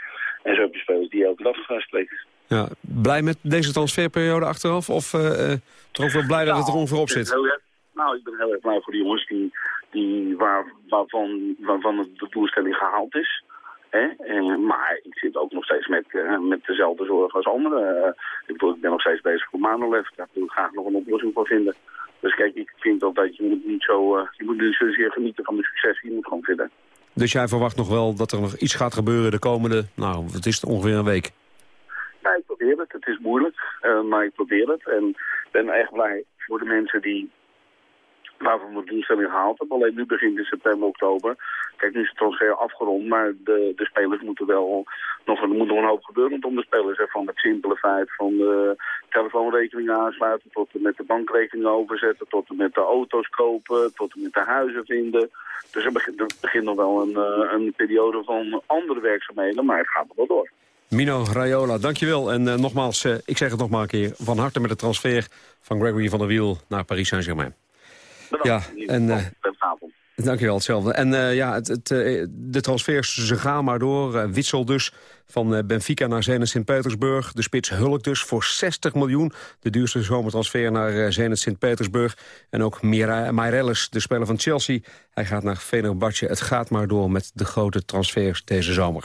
En zo heb je spelers die elke dag gaan spreken. Ja, blij met deze transferperiode achteraf? Of uh, toch ook wel blij dat het er ongeveer op zit? Erg, nou, ik ben heel erg blij voor die jongens die, die waar, waarvan, waarvan de doelstelling gehaald is. Hè? En, maar ik zit ook nog steeds met, met dezelfde zorg als anderen. Ik, bedoel, ik ben nog steeds bezig voor Manolev. Daar wil ik graag nog een oplossing voor vinden. Dus kijk, ik vind altijd, je moet niet zo, uh, je moet niet zozeer genieten van de succes. Je moet gewoon vinden. Dus jij verwacht nog wel dat er nog iets gaat gebeuren de komende, nou, wat is het, ongeveer een week? Ik probeer het. Het is moeilijk, uh, maar ik probeer het. En ben echt blij voor de mensen die waarvan we de doelstelling gehaald hebben. Alleen nu begint in september, oktober. Kijk, nu is het transfer afgerond, maar de, de spelers moeten wel nog, er een hoop gebeuren rondom de spelers. Van het simpele feit van de telefoonrekening aansluiten, tot en met de bankrekening overzetten, tot en met de auto's kopen, tot en met de huizen vinden. Dus er begint, er nog wel een, uh, een periode van andere werkzaamheden, maar het gaat nog wel door. Mino Raiola, dankjewel. En uh, nogmaals, uh, ik zeg het nog maar een keer, van harte met de transfer van Gregory van der Wiel naar Paris Saint-Germain. Ja, en... Uh, Dankjewel, hetzelfde. En ja, het, het, de transfers, ze gaan maar door. Witsel dus van Benfica naar Zenit Sint-Petersburg. De spits Hulk dus voor 60 miljoen. De duurste zomertransfer naar Zenit Sint-Petersburg. En ook Mireles, de speler van Chelsea. Hij gaat naar Fenerbahce. Het gaat maar door met de grote transfers deze zomer.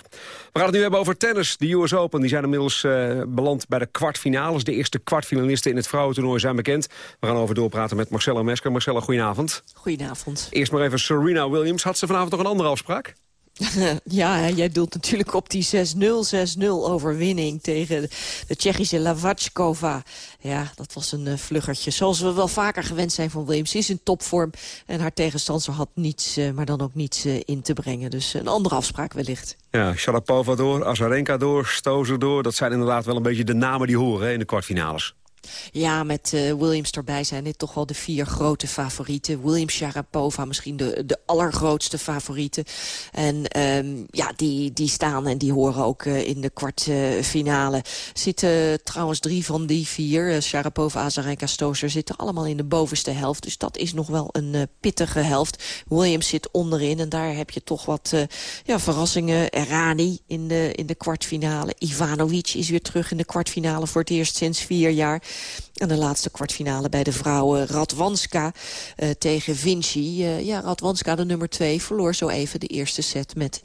We gaan het nu hebben over tennis. De US Open die zijn inmiddels beland bij de kwartfinales. De eerste kwartfinalisten in het vrouwentoernooi zijn bekend. We gaan over doorpraten met Marcella Mesker. Marcella, goedenavond. Goedenavond. Eerst maar even Serena Williams. Had ze vanavond nog een andere afspraak? [laughs] ja, jij doelt natuurlijk op die 6-0, 6-0 overwinning tegen de Tsjechische Lavachkova. Ja, dat was een uh, vluggertje. Zoals we wel vaker gewend zijn van Williams. Ze is in topvorm en haar tegenstander had niets, uh, maar dan ook niets uh, in te brengen. Dus een andere afspraak wellicht. Ja, Sharapova door, Azarenka door, Stozer door. Dat zijn inderdaad wel een beetje de namen die horen in de kwartfinales. Ja, met uh, Williams erbij zijn dit toch wel de vier grote favorieten. Williams, Sharapova misschien de, de allergrootste favorieten. En um, ja, die, die staan en die horen ook uh, in de kwartfinale. Zitten trouwens drie van die vier, Sharapova, Azarenka, Stozer... zitten allemaal in de bovenste helft. Dus dat is nog wel een pittige helft. Williams zit onderin en daar heb je toch wat ja, verrassingen. Errani in de, in de kwartfinale. Ivanovic is weer terug in de kwartfinale voor het eerst sinds vier jaar. En de laatste kwartfinale bij de vrouwen Radwanska uh, tegen Vinci. Uh, ja, Radwanska, de nummer 2, verloor zo even de eerste set met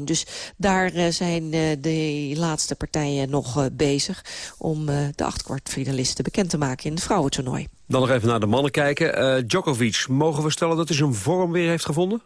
6-1. Dus daar uh, zijn de laatste partijen nog bezig... om de acht kwartfinalisten bekend te maken in het vrouwentoernooi. Dan nog even naar de mannen kijken. Djokovic, mogen we stellen dat hij zijn vorm weer heeft gevonden?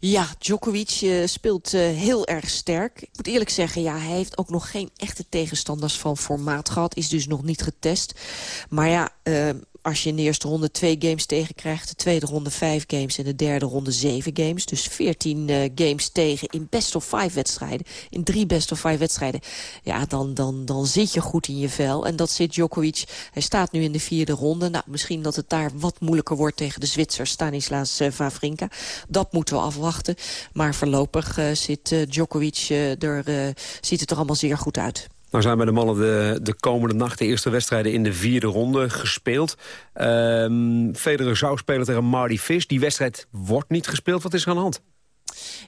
Ja, Djokovic uh, speelt uh, heel erg sterk. Ik moet eerlijk zeggen, ja, hij heeft ook nog geen echte tegenstanders van formaat gehad. Is dus nog niet getest. Maar ja, uh, als je in de eerste ronde twee games tegenkrijgt... de tweede ronde vijf games en de derde ronde zeven games. Dus veertien uh, games tegen in best of five wedstrijden. In drie best of five wedstrijden. Ja, dan, dan, dan zit je goed in je vel. En dat zit Djokovic. Hij staat nu in de vierde ronde. Nou, misschien dat het daar wat moeilijker wordt tegen de Zwitser Stanislas uh, Wawrinka. Dat moeten we afwachten. Maar voorlopig uh, zit Djokovic er, ziet het er allemaal zeer goed uit. Nou zijn bij de mannen de, de komende nacht de eerste wedstrijden in de vierde ronde gespeeld. Um, Federer zou spelen tegen Marty Fish. Die wedstrijd wordt niet gespeeld. Wat is er aan de hand?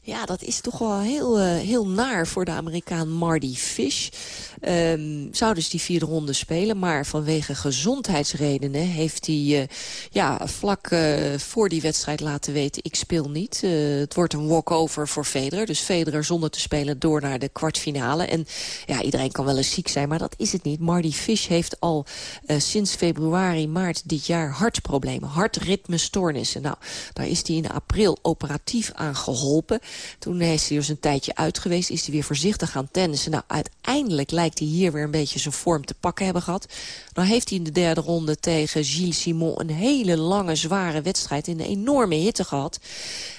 Ja, dat is toch wel heel, uh, heel naar voor de Amerikaan Marty Fish. Um, zou dus die vierde ronde spelen, maar vanwege gezondheidsredenen heeft hij uh, ja, vlak uh, voor die wedstrijd laten weten, ik speel niet. het wordt een walkover voor Federer, dus Federer zonder te spelen door naar de kwartfinale. En ja, iedereen kan wel eens ziek zijn, maar dat is het niet. Marty Fish heeft al sinds februari, maart dit jaar hartproblemen, hartritmestoornissen. Nou, daar is hij in april operatief aan geholpen. Toen is hij dus een tijdje uit geweest, is hij weer voorzichtig gaan tennissen. Nou, uiteindelijk lijkt hij hier weer een beetje zijn vorm te pakken hebben gehad. Dan heeft hij in de derde ronde tegen Gilles Simon een hele lange, zware wedstrijd in een enorme hitte gehad.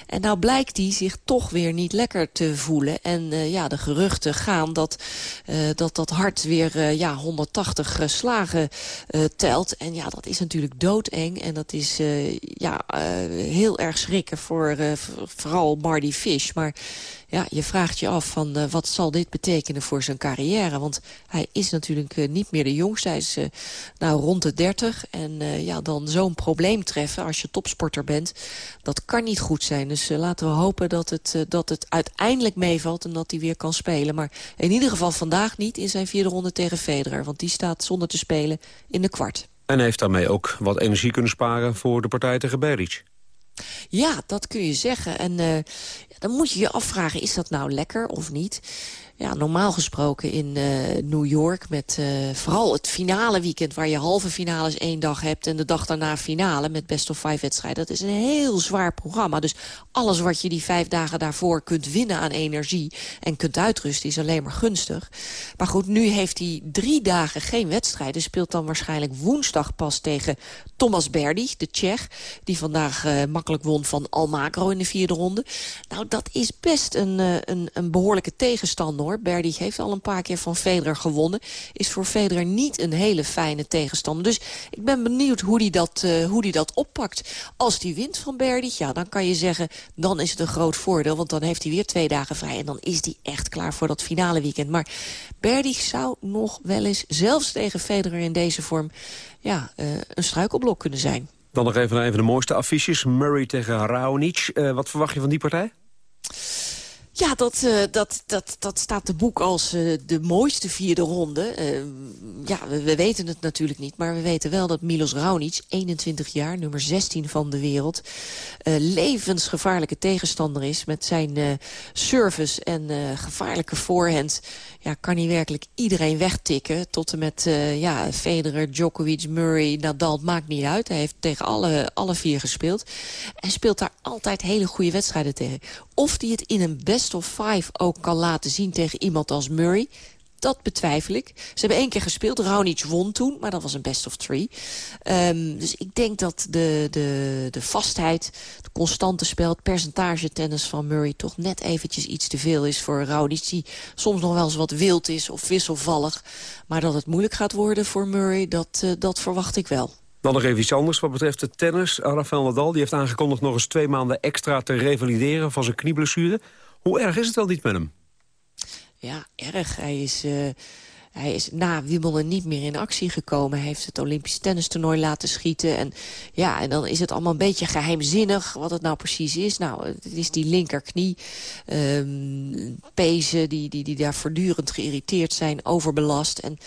En nou blijkt hij zich toch weer niet lekker te voelen. En uh, ja, de geruchten gaan dat uh, dat, dat hart weer uh, ja, 180 slagen telt. En ja, dat is natuurlijk doodeng. En dat is ja, heel erg schrikken voor vooral Marty Fish. Maar ja, je vraagt je af van uh, wat zal dit betekenen voor zijn carrière. Want hij is natuurlijk uh, niet meer de jongste. Hij is uh, nou rond de 30. En ja, dan zo'n probleem treffen als je topsporter bent. Dat kan niet goed zijn. Dus laten we hopen dat het, dat het uiteindelijk meevalt en dat hij weer kan spelen. Maar in ieder geval vandaag niet in zijn vierde ronde tegen Federer. Want die staat zonder te spelen in de kwart. En heeft daarmee ook wat energie kunnen sparen voor de partij tegen Beric. Ja, dat kun je zeggen. En uh, dan moet je je afvragen, is dat nou lekker of niet? Ja, normaal gesproken in uh, New York... met uh, vooral het finale weekend waar je halve finales één dag hebt... en de dag daarna finale met best of five wedstrijden. Dat is een heel zwaar programma. Dus alles wat je die vijf dagen daarvoor kunt winnen aan energie... en kunt uitrusten is alleen maar gunstig. Maar goed, nu heeft hij drie dagen geen wedstrijden. Speelt dan waarschijnlijk woensdag pas tegen Thomas Berdy, de Tsjech... die vandaag uh, makkelijk won van Almagro in de vierde ronde. Nou, dat is best een, een, een behoorlijke tegenstander hoor. Heeft al een paar keer van Federer gewonnen. Is voor Federer niet een hele fijne tegenstander. Dus ik ben benieuwd hoe hij dat, uh, hoe die dat oppakt. Als hij wint van Berdy, ja, dan kan je zeggen... dan is het een groot voordeel, want dan heeft hij weer twee dagen vrij. En dan is hij echt klaar voor dat finale weekend. Maar Berdy zou nog wel eens, zelfs tegen Federer in deze vorm... ja, uh, een struikelblok kunnen zijn. Dan nog even naar een van de mooiste affiches. Murray tegen Raonic. Uh, wat verwacht je van die partij? Ja, dat, uh, dat, dat, dat staat de boek als uh, de mooiste vierde ronde. Uh, ja, we, we, weten het natuurlijk niet, maar we weten wel dat Milos Raonic, 21 jaar, nummer 16 van de wereld, levensgevaarlijke tegenstander is met zijn service en gevaarlijke voorhand ja, kan hij werkelijk iedereen wegtikken. Tot en met ja, Federer, Djokovic, Murray, Nadal, het maakt niet uit. Hij heeft tegen alle, alle vier gespeeld. En speelt daar altijd hele goede wedstrijden tegen. Of hij het in een best of five ook kan laten zien tegen iemand als Murray... Dat betwijfel ik. Ze hebben één keer gespeeld. Raonic won toen, maar dat was een best of three. Um, dus ik denk dat de, de, de vastheid, de constante spel... het percentage tennis van Murray toch net eventjes iets te veel is voor Raonic... die soms nog wel eens wat wild is of wisselvallig. Maar dat het moeilijk gaat worden voor Murray, dat, uh, dat verwacht ik wel. Dan nog even iets anders wat betreft de tennis. Rafael Nadal die heeft aangekondigd nog eens twee maanden extra te revalideren van zijn knieblessure. Hoe erg is het wel niet met hem? Ja, erg. Hij is, uh, hij is na Wimbledon niet meer in actie gekomen. Hij heeft het Olympisch tennistoernooi laten schieten. En, ja, en dan is het allemaal een beetje geheimzinnig wat het nou precies is. Nou, het is die linkerknie. Um, pezen die, die, die daar voortdurend geïrriteerd zijn, overbelast. En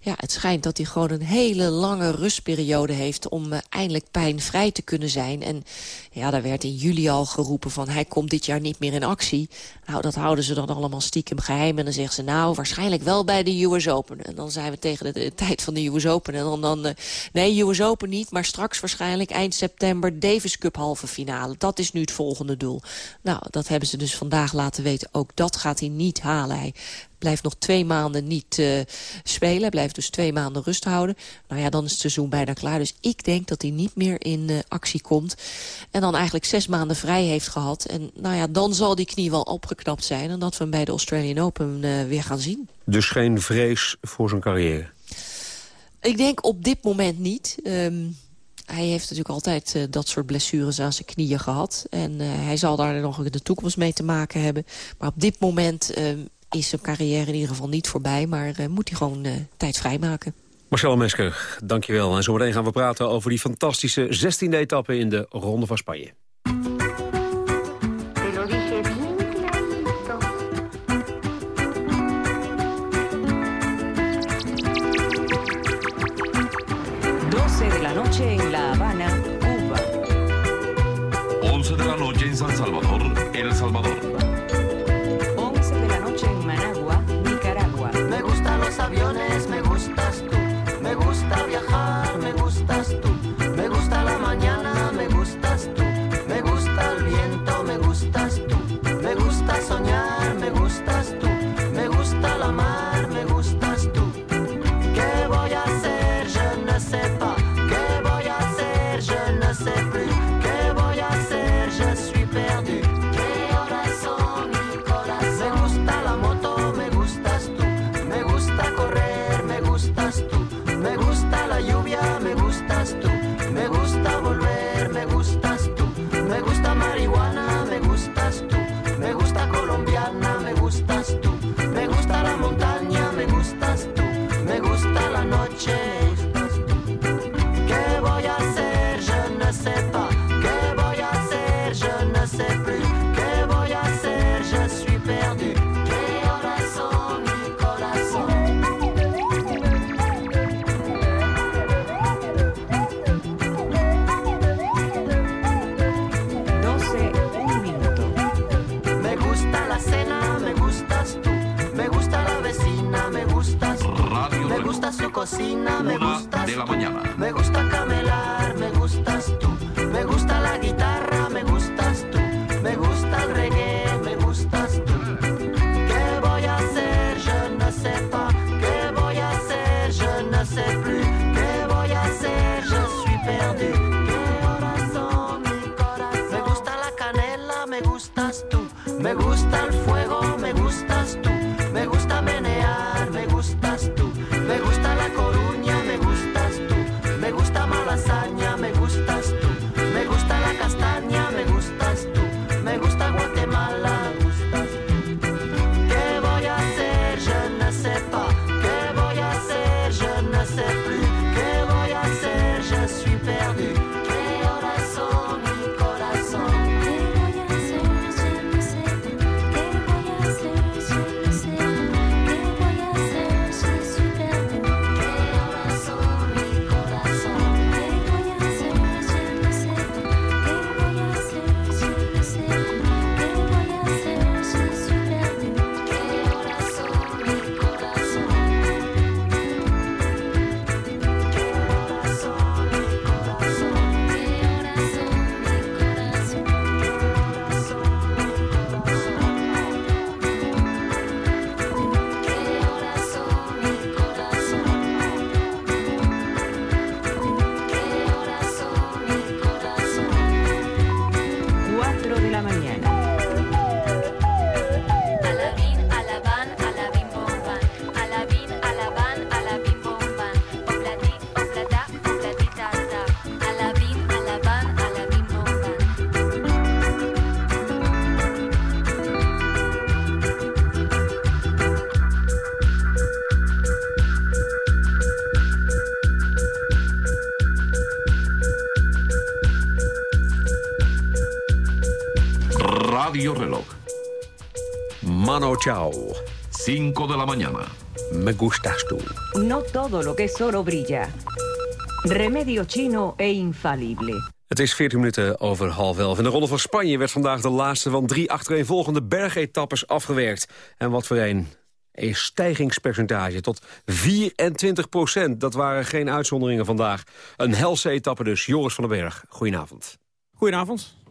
ja, het schijnt dat hij gewoon een hele lange rustperiode heeft... om uh, eindelijk pijnvrij te kunnen zijn. En ja, daar werd in juli al geroepen van... hij komt dit jaar niet meer in actie. Nou, dat houden ze dan allemaal stiekem geheim. En dan zeggen ze, nou, waarschijnlijk wel bij de US. En dan zijn we tegen de, tijd van de US Open. En dan, dan uh, nee, US Open niet, maar straks waarschijnlijk eind september... Davis Cup halve finale. Dat is nu het volgende doel. Nou, dat hebben ze dus vandaag laten weten. Ook dat gaat hij niet halen. Hij blijft nog twee maanden niet uh, spelen. Hij blijft dus twee maanden rust houden. Nou ja, dan is het seizoen bijna klaar. Dus ik denk dat hij niet meer in uh, actie komt. En dan eigenlijk zes maanden vrij heeft gehad. En nou ja, dan zal die knie wel opgeknapt zijn. En dat we hem bij de Australian Open uh, weer gaan zien. Dus geen vrees voor zijn carrière? Ik denk op dit moment niet. Um, hij heeft natuurlijk altijd uh, dat soort blessures aan zijn knieën gehad. En uh, hij zal daar nog in de toekomst mee te maken hebben. Maar op dit moment uh, is zijn carrière in ieder geval niet voorbij. Maar uh, moet hij gewoon uh, tijd vrijmaken. Marcel Mesker, dankjewel. En zometeen gaan we praten over die fantastische 16e etappe in de Ronde van Spanje. Chao. 5 de la mañana. Me gustas tú. No todo lo que es oro brilla. Remedio chino e infalible. Het is 14 minuten over half elf. In de Ronde van Spanje werd vandaag de laatste van drie achtereenvolgende bergetappes afgewerkt. En wat voor een. Een stijgingspercentage tot 24 procent. Dat waren geen uitzonderingen vandaag. Een helse etappe dus. Joris van den Berg, goedenavond. Goedenavond.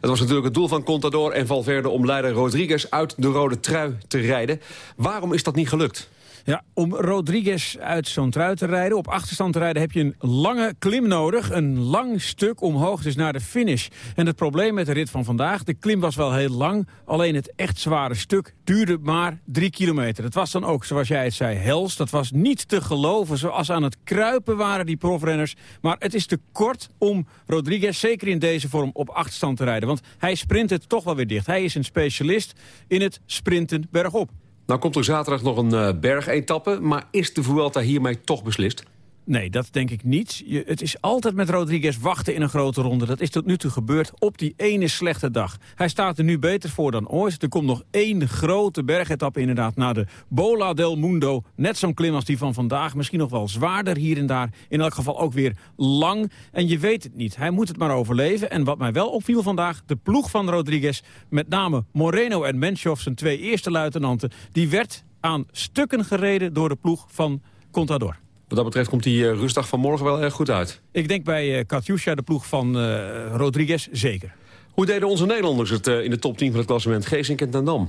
Het was natuurlijk het doel van Contador en Valverde... om leider Rodriguez uit de rode trui te rijden. Waarom is dat niet gelukt? Ja, om Rodriguez uit zo'n trui te rijden, op achterstand te rijden... heb je een lange klim nodig, een lang stuk omhoog, dus naar de finish. En het probleem met de rit van vandaag, de klim was wel heel lang... alleen het echt zware stuk duurde maar drie kilometer. Het was dan ook, zoals jij het zei, hels. Dat was niet te geloven, zoals aan het kruipen waren die profrenners. Maar het is te kort om Rodriguez, zeker in deze vorm, op achterstand te rijden. Want hij sprint het toch wel weer dicht. Hij is een specialist in het sprinten bergop. Nou komt er zaterdag nog een uh, bergetappe... maar is de Vuelta hiermee toch beslist? Nee, dat denk ik niet. Het is altijd met Rodriguez wachten in een grote ronde. Dat is tot nu toe gebeurd op die ene slechte dag. Hij staat er nu beter voor dan ooit. Er komt nog één grote bergetappe inderdaad naar de Bola del Mundo. Net zo'n klim als die van vandaag. Misschien nog wel zwaarder hier en daar. In elk geval ook weer lang. En je weet het niet. Hij moet het maar overleven. En wat mij wel opviel vandaag, de ploeg van Rodriguez... met name Moreno en Menchov, zijn twee eerste luitenanten... die werd aan stukken gereden door de ploeg van Contador. Wat dat betreft komt die uh, rustdag van morgen wel erg goed uit. Ik denk bij uh, Katjusha, de ploeg van uh, Rodriguez, zeker. Hoe deden onze Nederlanders het in de top 10 van het klassement? Geesink en Tendam?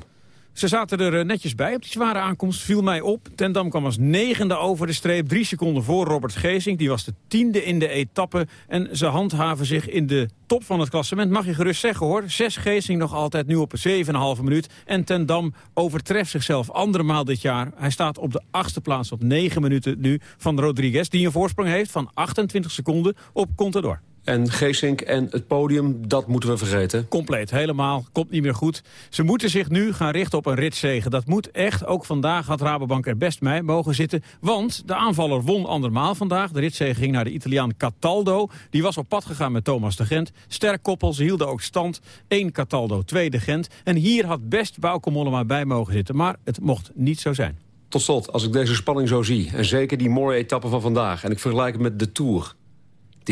Ze zaten er netjes bij op die zware aankomst. Viel mij op. Tendam kwam als negende over de streep. Drie seconden voor Robert Geesink. Die was de tiende in de etappe. En ze handhaven zich in de top van het klassement. Mag je gerust zeggen hoor. Zes Geesink nog altijd nu op een 7,5 minuut. En Tendam overtreft zichzelf andermaal dit jaar. Hij staat op de achtste plaats op 9 minuten nu van Rodriguez. Die een voorsprong heeft van 28 seconden op Contador. En Geesink en het podium, dat moeten we vergeten. Compleet, helemaal. Komt niet meer goed. Ze moeten zich nu gaan richten op een ritzegen. Dat moet echt. Ook vandaag had Rabobank er best mee mogen zitten. Want de aanvaller won andermaal vandaag. De ritzegen ging naar de Italiaan Cataldo. Die was op pad gegaan met Thomas de Gent. Sterk koppel, ze hielden ook stand. 1 Cataldo, 2 de Gent. En hier had best Bauke Mollema bij mogen zitten. Maar het mocht niet zo zijn. Tot slot, als ik deze spanning zo zie... en zeker die mooie etappe van vandaag... en ik vergelijk het met de Tour...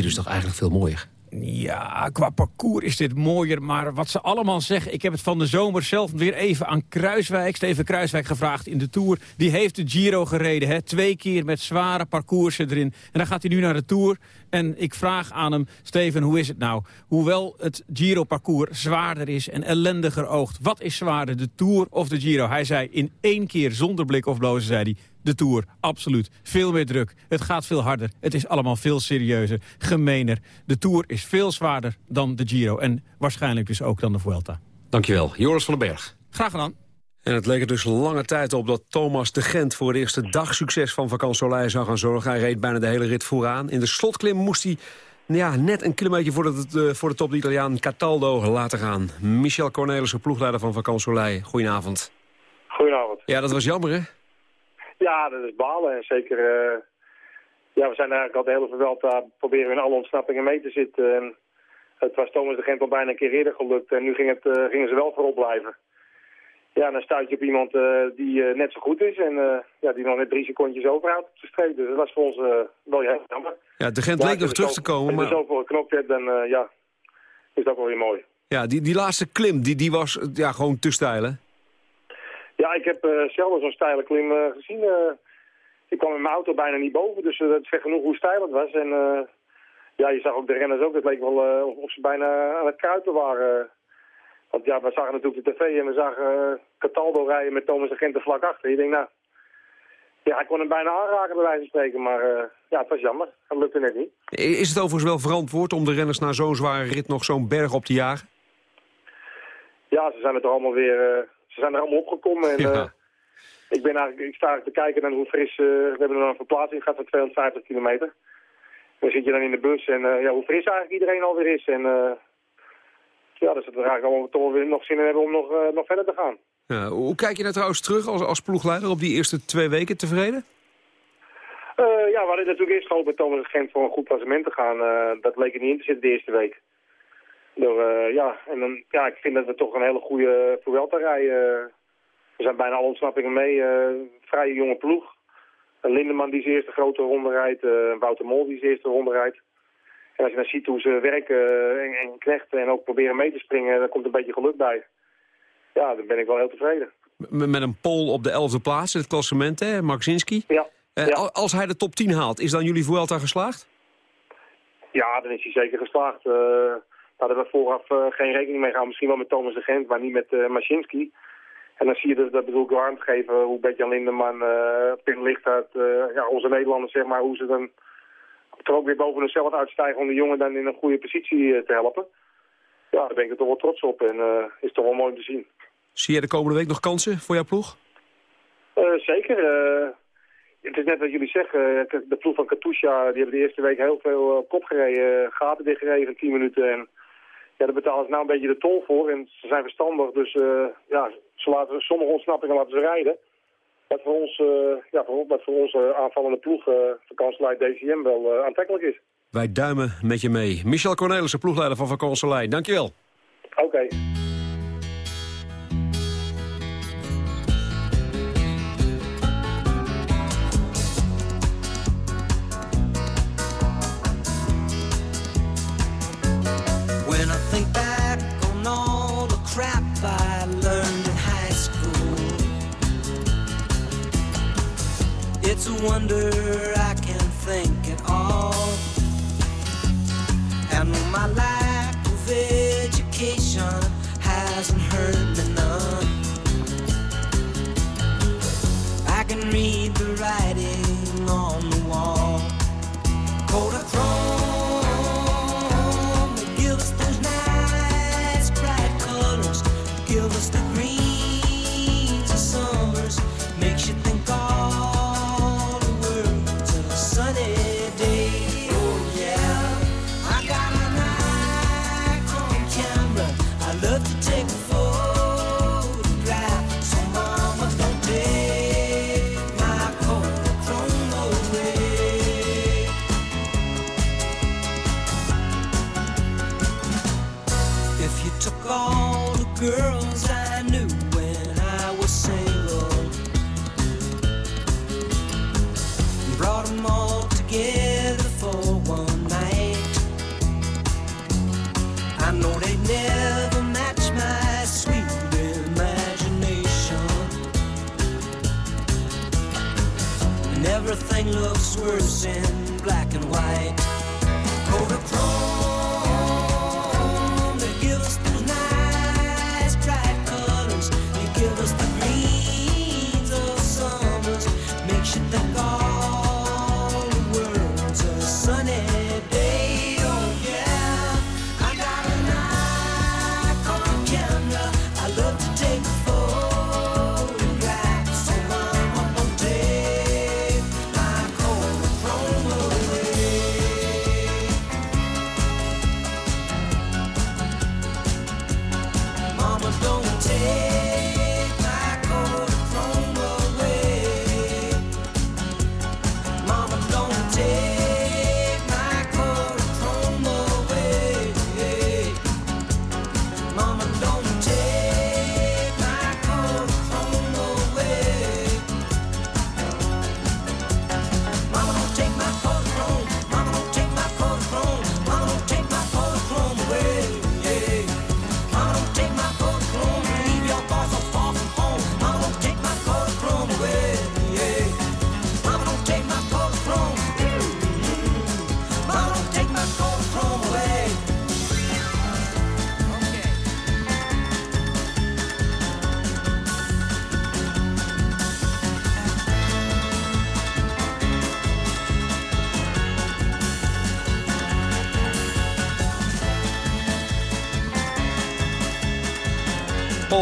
die is toch eigenlijk veel mooier. Ja, qua parcours is dit mooier, maar wat ze allemaal zeggen... ik heb het van de zomer zelf weer even aan Kruiswijk, Steven Kruiswijk gevraagd in de Tour. Die heeft de Giro gereden, hè? twee keer met zware parcoursen erin. En dan gaat hij nu naar de Tour. En ik vraag aan hem, Steven, hoe is het nou? Hoewel het Giro-parcours zwaarder is en ellendiger oogt... wat is zwaarder, de Tour of de Giro? Hij zei in één keer zonder blik of blozen, zei hij... De Tour, absoluut. Veel meer druk. Het gaat veel harder. Het is allemaal veel serieuzer, gemener. De Tour is veel zwaarder dan de Giro. En waarschijnlijk dus ook dan de Vuelta. Dankjewel. Joris van den Berg. Graag gedaan. En het leek er dus lange tijd op dat Thomas de Gent... voor het eerste dagsucces van Vakant Soleil zou gaan zorgen. Hij reed bijna de hele rit vooraan. In de slotklim moest hij ja, net een kilometer voor de, voor de top de Italiaan Cataldo laten gaan. Michel Cornelissen, ploegleider van Vakant Soleil. Goedenavond. Goedenavond. Ja, dat was jammer, hè? Ja, dat is balen. En zeker, uh, ja, we zijn eigenlijk al de hele Vuelta proberen we in alle ontsnappingen mee te zitten. En het was Thomas de Gent al bijna een keer eerder gelukt en nu ging het, uh, gingen ze wel voorop blijven. Ja, dan stuit je op iemand uh, die net zo goed is en ja, die nog net drie secondjes overhoudt op de streep. Dus dat was voor ons wel heel jammer. Ja, de Gent leek nog terug te komen, maar... Als je zoveel geknopt hebt, dan ja, is dat wel weer mooi. Ja, die, die laatste klim, die, die was ja, gewoon te stijl, hè? Ja, ik heb uh, zelden zo'n steile klim uh, gezien. Uh, ik kwam in mijn auto bijna niet boven, dus dat zegt genoeg hoe steil het was. En ja, je zag ook de renners ook. Het leek wel of ze bijna aan het kruipen waren. Want ja, we zagen natuurlijk de tv en we zagen Cataldo rijden met Thomas de Gent vlak achter. Je denkt, nou, ja, hij kon hem bijna aanraken bij wijze van spreken. Maar ja, het was jammer. Dat lukte net niet. Is het overigens wel verantwoord om de renners na zo'n zware rit nog zo'n berg op te jagen? Ja, ze zijn er toch allemaal weer ze zijn er allemaal opgekomen. En, ja. uh, ik, ben eigenlijk, ik sta eigenlijk te kijken naar hoe fris... Uh, we hebben een verplaatsing gehad van 250 kilometer. Dan zit je dan in de bus en uh, ja, hoe fris eigenlijk iedereen alweer is. En ja, dus dat we eigenlijk allemaal toch weer nog zin in hebben om nog, nog verder te gaan. Ja, hoe kijk je nou trouwens terug als, als ploegleider op die eerste twee weken tevreden? Uh, ja, we hadden natuurlijk eerst gehoopt met Thomas Gent voor een goed klassement te gaan. Uh, dat leek er niet in te zitten de eerste week. Door, uh, ja, en dan, ja, ik vind dat we toch een hele goede Vuelta rijden. we zijn bijna alle ontsnappingen mee. Uh, vrij jonge ploeg. Een Lindeman die zijn eerste grote ronde rijdt. Wouter Mol die zijn eerste ronde rijdt. En als je dan ziet hoe ze werken en, en knechten en ook proberen mee te springen, dan komt een beetje geluk bij. Ja, dan ben ik wel heel tevreden. Met een pol op de elfde plaats in het klassement, hè. Ja. ja. Als hij de top 10 haalt, is dan jullie Vuelta geslaagd? Ja, dan is hij zeker geslaagd. Daar hadden we vooraf uh, geen rekening mee gehouden. Misschien wel met Thomas de Gent, maar niet met uh, Maschinski. En dan zie je dus, dat bedoel ik wel aan te geven, hoe Bert-Jan Lindeman uh, Pim uit ja, onze Nederlanders, zeg maar, hoe ze dan er ook weer boven zichzelf uitstijgen om de jongen dan in een goede positie te helpen. Ja, daar ben ik er toch wel trots op en is toch wel mooi om te zien. Zie jij de komende week nog kansen voor jouw ploeg? zeker. het is net wat jullie zeggen, de ploeg van Katusha, die hebben de eerste week heel veel kop gereden, gaten dichtgereden in 10 minuten en ja, daar betalen ze nou een beetje de tol voor. En ze zijn verstandig, dus uh, ja, ze laten, sommige ontsnappingen laten ze rijden. Wat voor ons, uh, ja, voor, wat voor onze aanvallende ploeg, uh, vakantieleid DCM, wel aantrekkelijk is. Wij duimen met je mee. Michel Cornelissen, ploegleider van vakantieleid. Dankjewel. Oké. Okay. Wonder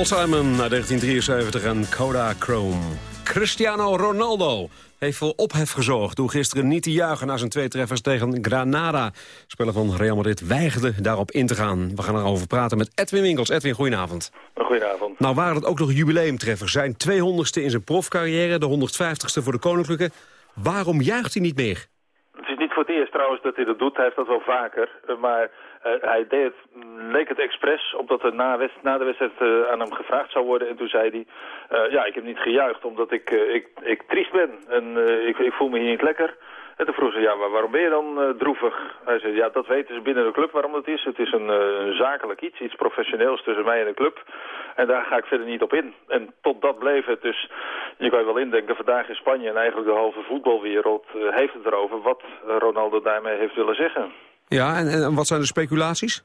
Paul Simon uit 1973 en Kodachrome. Cristiano Ronaldo heeft voor ophef gezorgd... door gisteren niet te juichen na zijn twee treffers tegen Granada. Speler van Real Madrid weigerde daarop in te gaan. We gaan erover praten met Edwin Winkels. Edwin, goedenavond. Goedenavond. Nou waren het ook nog jubileumtreffers. Zijn 200ste in zijn profcarrière, de 150ste voor de Koninklijke. Waarom juicht hij niet meer? Het is niet voor het eerst trouwens dat hij dat doet. Hij heeft dat wel vaker. Maar hij deed het, mm, leek het expres, omdat er na, na de wedstrijd eh, aan hem gevraagd zou worden. En toen zei hij, eh, ja, ik heb niet gejuicht omdat ik, eh, ik, ik triest ben. En eh, ik, ik voel me hier niet lekker. En toen vroeg ze, ja, maar waarom ben je dan eh, droevig? Hij zei, ja, dat weten ze binnen de club waarom dat is. Het is een, eh, zakelijk iets, iets professioneels tussen mij en de club. En daar ga ik verder niet op in. En tot dat bleef het. Dus je kan je wel indenken, vandaag in Spanje en eigenlijk de halve voetbalwereld eh, heeft het erover wat eh, Ronaldo daarmee heeft willen zeggen. Ja, en, wat zijn de speculaties?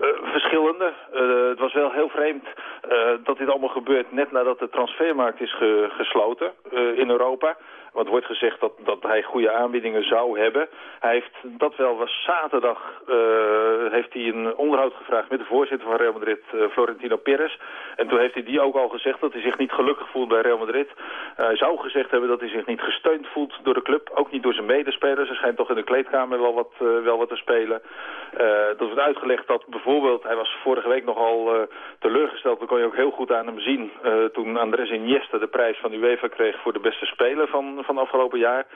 Eh, verschillende. Eh, het was wel heel vreemd eh, dat dit allemaal gebeurt net nadat de transfermarkt is ge- gesloten in Europa. Want er wordt gezegd dat, dat hij goede aanbiedingen zou hebben. Hij heeft, dat wel was zaterdag, eh, heeft hij een onderhoud gevraagd met de voorzitter van Real Madrid, eh, Florentino Perez. En toen heeft hij die ook al gezegd dat hij zich niet gelukkig voelt bij Real Madrid. Eh, hij zou gezegd hebben dat hij zich niet gesteund voelt door de club. Ook niet door zijn medespelers. Er schijnt toch in de kleedkamer wel wat, wel wat te spelen. Dat wordt uitgelegd dat bijvoorbeeld, hij was vorige week nogal teleurgesteld. Dat kon je ook heel goed aan hem zien. toen Andres Iniesta de prijs van UEFA kreeg voor de beste speler van, van afgelopen jaar.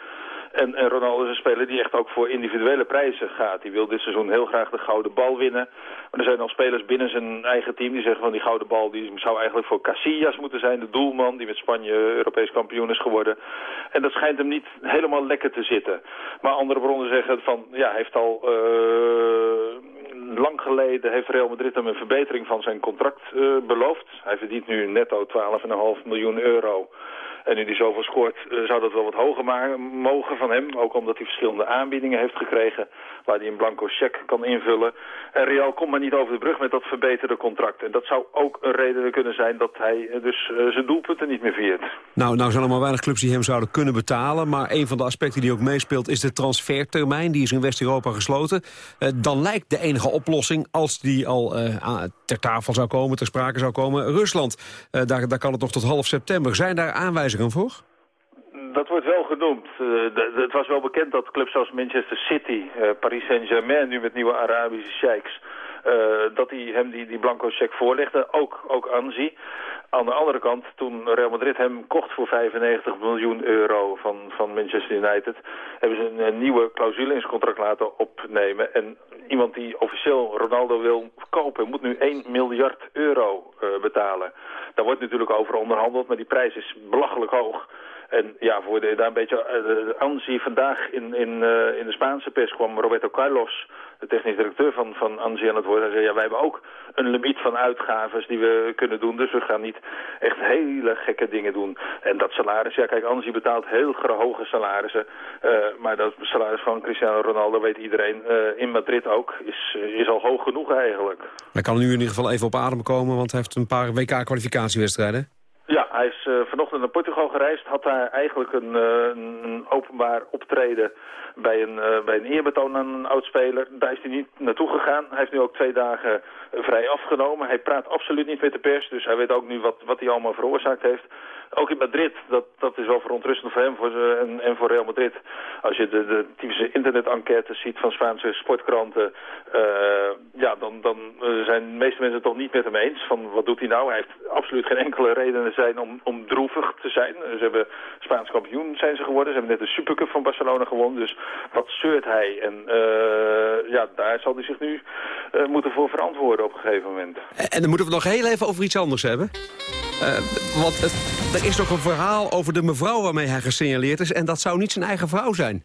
En, en Ronaldo is een speler die echt ook voor individuele prijzen gaat. Die wil dit seizoen heel graag de gouden bal winnen. Maar er zijn al spelers binnen zijn eigen team die zeggen van die gouden bal... die zou eigenlijk voor Casillas moeten zijn, de doelman... die met Spanje Europees kampioen is geworden. En dat schijnt hem niet helemaal lekker te zitten. Maar andere bronnen zeggen van... ja, hij heeft al... eh, lang geleden heeft Real Madrid hem een verbetering van zijn contract eh, beloofd. Hij verdient nu netto 12,5 miljoen euro. En nu hij zoveel scoort, eh, zou dat wel wat hoger mogen van hem. Ook omdat hij verschillende aanbiedingen heeft gekregen... waar hij een blanco cheque kan invullen. En Real komt maar niet over de brug met dat verbeterde contract. En dat zou ook een reden kunnen zijn dat hij eh, dus eh, zijn doelpunten niet meer viert. Nou, nou zijn er maar weinig clubs die hem zouden kunnen betalen. Maar een van de aspecten die ook meespeelt is de transfertermijn. Die is in West-Europa gesloten. Dan lijkt de enige oplossing, als die al ter tafel zou komen, ter sprake zou komen, Rusland. Daar, daar kan het nog tot half september. Zijn daar aanwijzingen voor? Dat wordt wel genoemd. Eh, het was wel bekend dat clubs zoals Manchester City, eh, Paris Saint-Germain, nu met nieuwe Arabische sheiks, dat die hem die, die blanco cheque voorlegde, ook, ook. Aan de andere kant, toen Real Madrid hem kocht voor 95 miljoen euro van, van Manchester United, hebben ze een, een nieuwe clausule in zijn contract laten opnemen. En iemand die officieel Ronaldo wil kopen, moet nu 1 miljard euro eh, betalen. Daar wordt natuurlijk over onderhandeld, maar die prijs is belachelijk hoog. En ja, voor de, daar een beetje uh, Anzi vandaag in, in, uh, in de Spaanse pers kwam Roberto Carlos, de technisch directeur van, van Anzi aan het woord. Hij zei, ja, wij hebben ook een limiet van uitgaves die we kunnen doen. Dus we gaan niet echt hele gekke dingen doen. En dat salaris, ja kijk, Anzi betaalt heel hoge salarissen. Uh, maar dat salaris van Cristiano Ronaldo, weet iedereen, in Madrid ook, is, is al hoog genoeg eigenlijk. Hij kan nu in ieder geval even op adem komen, want hij heeft een paar WK-kwalificatiewedstrijden. Ja, hij is uh, vanochtend naar Portugal gereisd. Had daar eigenlijk een, uh, een openbaar optreden bij een, uh, bij een eerbetoon aan een oudspeler. Daar is hij niet naartoe gegaan. Hij heeft nu ook twee dagen vrij afgenomen. Hij praat absoluut niet met de pers, dus hij weet ook nu wat, wat hij allemaal veroorzaakt heeft. Ook in Madrid, dat, dat is wel verontrustend voor hem voor en, en voor Real Madrid. Als je de, de typische internet-enquêtes ziet van Spaanse sportkranten... Uh, ja, dan, dan zijn de meeste mensen het toch niet met hem eens. Van wat doet hij nou? Hij heeft absoluut geen enkele reden zijn om, om droevig te zijn. Ze hebben Spaans kampioen zijn ze geworden. Ze hebben net de Supercup van Barcelona gewonnen. Dus wat zeurt hij? En uh, ja, daar zal hij zich nu moeten voor verantwoorden op een gegeven moment. En dan moeten we het nog heel even over iets anders hebben. want het, er is nog een verhaal over de mevrouw waarmee hij gesignaleerd is... en dat zou niet zijn eigen vrouw zijn.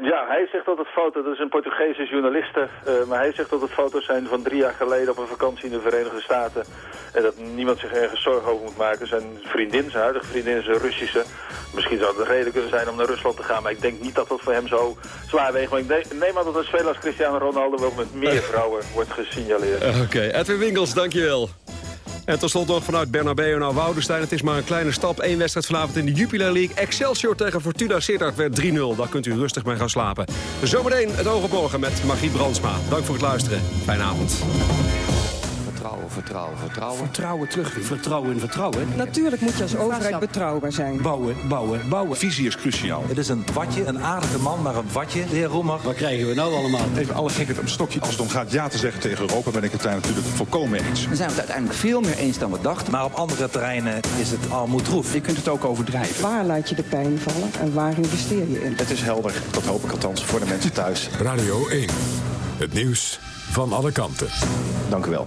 Ja, hij zegt dat het foto's, dat is een Portugese journaliste, uh, maar hij zegt dat het foto's zijn van drie jaar geleden op een vakantie in de Verenigde Staten. En dat niemand zich ergens zorgen over moet maken. Zijn vriendin, zijn huidige vriendin is een Russische. Misschien zou het een reden kunnen zijn om naar Rusland te gaan, maar ik denk niet dat dat voor hem zo zwaar weegt. Maar ik neem aan dat een speler als Cristiano Ronaldo wel met meer vrouwen wordt gesignaleerd. Oké, okay. Edwin Winkels, dankjewel. En tot slot nog vanuit Bernabeu naar Woudenstein. Het is maar een kleine stap. Eén wedstrijd vanavond in de Jupiler League. Excelsior tegen Fortuna Sittard werd 3-0. Daar kunt u rustig mee gaan slapen. Zometeen het oog op morgen met Magie Brandsma. Dank voor het luisteren. Fijne avond. Vertrouwen, vertrouwen, vertrouwen. Vertrouwen terug. Vertrouwen in vertrouwen. Natuurlijk moet je als overheid betrouwbaar zijn. Bouwen, bouwen, bouwen. Visie is cruciaal. Het is een watje, een aardige man, maar een watje, de heer Roemer. Wat krijgen we nou allemaal? Even alle gekheid op een stokje. Als het om gaat ja te zeggen tegen Europa, ben ik het daar natuurlijk volkomen mee eens. We zijn het uiteindelijk veel meer eens dan we dachten. Maar op andere terreinen is het al moedroef. Je kunt het ook overdrijven. Waar laat je de pijn vallen en waar investeer je in? Het is helder, dat hoop ik althans voor de mensen thuis. Radio 1, het nieuws van alle kanten. Dank u wel.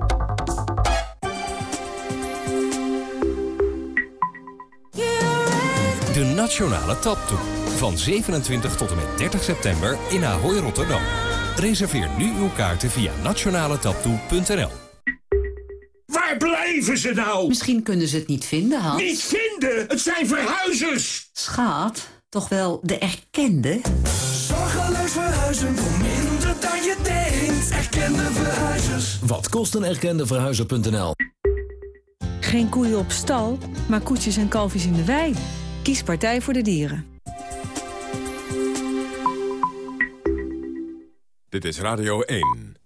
De Nationale Taptoe. Van 27 tot en met 30 september in Ahoy Rotterdam. Reserveer nu uw kaarten via nationaletaptoe.nl. Waar blijven ze nou? Misschien kunnen ze het niet vinden, Hans. Niet vinden? Het zijn verhuizers! Schaat, toch wel de erkende? Zorgeloos verhuizen voor minder dan je denkt. Erkende verhuizers. Wat kost een erkende verhuizer.nl? Geen koeien op stal, maar koetjes en kalfjes in de wei. Kies Partij voor de Dieren. Dit is Radio 1.